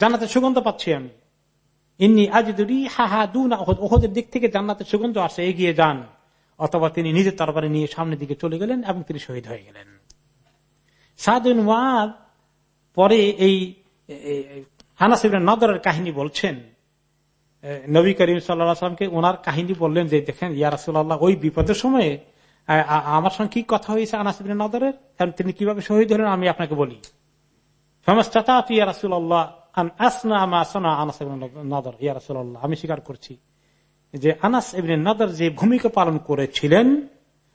জান্নাতের সুগন্ধ পাচ্ছি আমি। ইন্নি হা দু না ওহদের দিক থেকে জান্নাতের সুগন্ধ আসে, এগিয়ে যান। অথবা তিনি নিজের তরবারে নিয়ে সামনের দিকে চলে গেলেন এবং তিনি শহীদ হয়ে গেলেন। সাদিন ওয়াদ পরে এই হানাসিবের নদরের কাহিনী বলছেন। নবী করিম সাল্লামকে ওনার কাহিনী বললেন যে, দেখেন ইয়ারাসুল্লাহ ওই বিপদের সময়ে আমার সঙ্গে কি কথা হয়েছে আনাসিবিন নদরের? তিনি কীভাবে শহীদ হলেন আমি আপনাকে বলি। আমি স্বীকার করছি যে আনাস এবিন নদর যে ভূমিকা পালন করেছিলেন,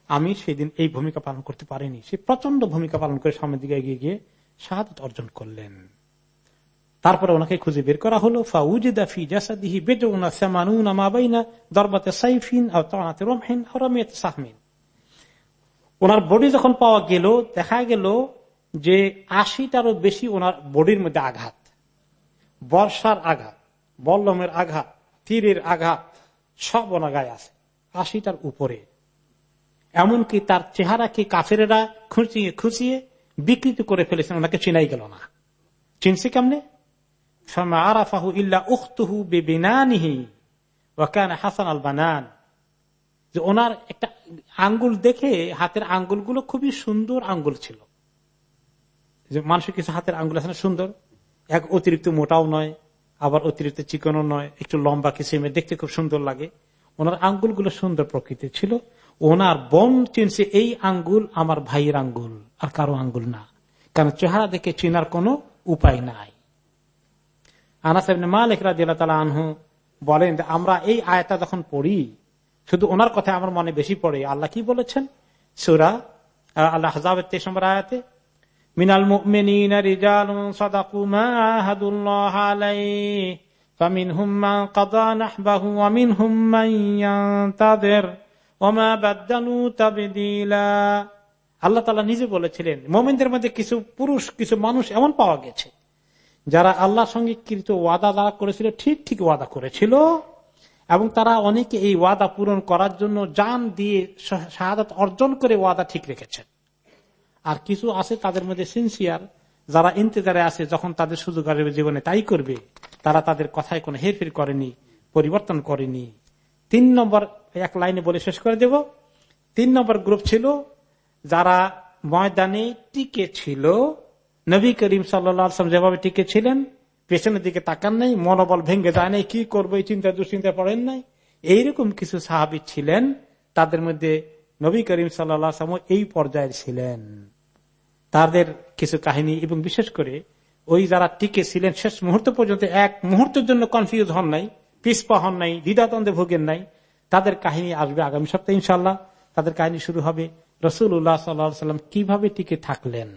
আমি সেদিন এই ভূমিকা পালন করতে পারিনি। সে প্রচণ্ড ভূমিকা পালন করে সামনের দিকে এগিয়ে গিয়ে সাহায্য অর্জন করলেন। তারপরে ওনাকে খুঁজে বের করা হলো ওনার বডি যখন পাওয়া গেল, দেখা গেল যে আশিটারও বেশি ওনার বডির মধ্যে আঘাত। বর্ষার আঘাত, বল্লমের আঘাত, তীরের আঘাত, সব ওনার গায়ে আছে। আশিটার উপরে। এমনকি তার চেহারাকে কাফেরা খুঁচিয়ে খুঁচিয়ে বিকৃত করে ফেলেছেন, ওনাকে চিনাই গেল না। চিনছে কেমনে? আরাফাহু ইল্লা উখতুহু বেবিনানিহি ওয়াকান হাসান আল বানান। যে ওনার একটা আঙ্গুল দেখে হাতের আঙ্গুলগুলো খুবই সুন্দর আঙ্গুল ছিল। যে মানুষের কিছু হাতের আঙ্গুল আছে না সুন্দর? এক অতিরিক্ত মোটাও নয়, আবার অতিরিক্ত চিকনও নয়, একটু লম্বা কিসিমে। দেখতে খুব সুন্দর লাগে। ওনার আঙ্গুলগুলো সুন্দর প্রকৃতির ছিল। ওনার বোন চিনছে, এই আঙ্গুল আমার ভাইয়ের আঙ্গুল, আর কারও আঙ্গুল না। কারণ চেহারা দেখে চিনার কোন উপায় নাই। আনাস মালিক তালা আনহু বলেন আমরা এই আয়তা যখন পড়ি, শুধু ওনার কথা আমার মনে বেশি পড়ে। আল্লাহ কি বলেছেন? সুরা আল্লাহ হাজাবের তেইশ নম্বর আয়াতে মিনাল মুমিনিনা রিজালুন সাদাকু মা আহাদুল্লাহ আলাইহি কাদা নাহবাহু ওয়া মিনহুম মান ইয়ানতাযির ওয়া মা বাদদালু তাবদীলা আল্লাহ তাআলা নিজে বলেছিলেন, মুমিনদের মধ্যে কিছু পুরুষ, কিছু মানুষ এমন পাওয়া গেছে, যারা আল্লাহর সঙ্গে কৃত ওয়াদা যারা করেছিল, ঠিক ঠিক ওয়াদা করেছিল, এবং তারা অনেকে এই ওয়াদা পূরণ করার জন্য জান দিয়ে শাহাদ অর্জন করে ওয়াদা ঠিক রেখেছেন। আর কিছু আছে তাদের মধ্যে সিনসিয়ার যারা ইন্তজারে আছে, যখন তাদের সুযোগ জীবনে তাই করবে। তারা তাদের কথায় কোনো হেরফের করেনি, পরিবর্তন করেনি। তিন নম্বর, এক লাইনে বলে শেষ করে দেব। তিন নম্বর গ্রুপ ছিল, যারা ময়দানে টিকে ছিল। নবী করিম সাল্লাম যেভাবে টিকে ছিলেন, পেছনের দিকে তাকান নাই, মনোবল ভেঙে যায় নাই, কি করব, এই চিন্তা দুশ্চিন্তা পড়েন নাই। এইরকম কিছু সাহাবি ছিলেন, তাদের মধ্যে নবী করিম সাল্লাম এই পর্যায়ের ছিলেন। তাদের কিছু কাহিনী এবং বিশেষ করে ওই যারা টিকে ছিলেন শেষ মুহূর্ত পর্যন্ত এক মুহূর্তের জন্য কনফিউজ হন নাই পিসপা হন নাই, দ্বিধাদ্বন্দ্বে ভোগেন নাই, তাদের কাহিনী আসবে আগামী সপ্তাহে ইনশাল্লাহ তাদের কাহিনী শুরু হবে রসুল উল্লাহ সাল্লাম কীভাবে টিকে থাকলেন?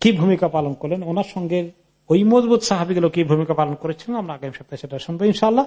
কি ভূমিকা পালন করলেন? ওনার সঙ্গে ওই মজবুত সাহাবিগুলো কি ভূমিকা পালন করেছিলেন আমরা আগামী সপ্তাহে সেটা শুনব ইনশাল্লাহ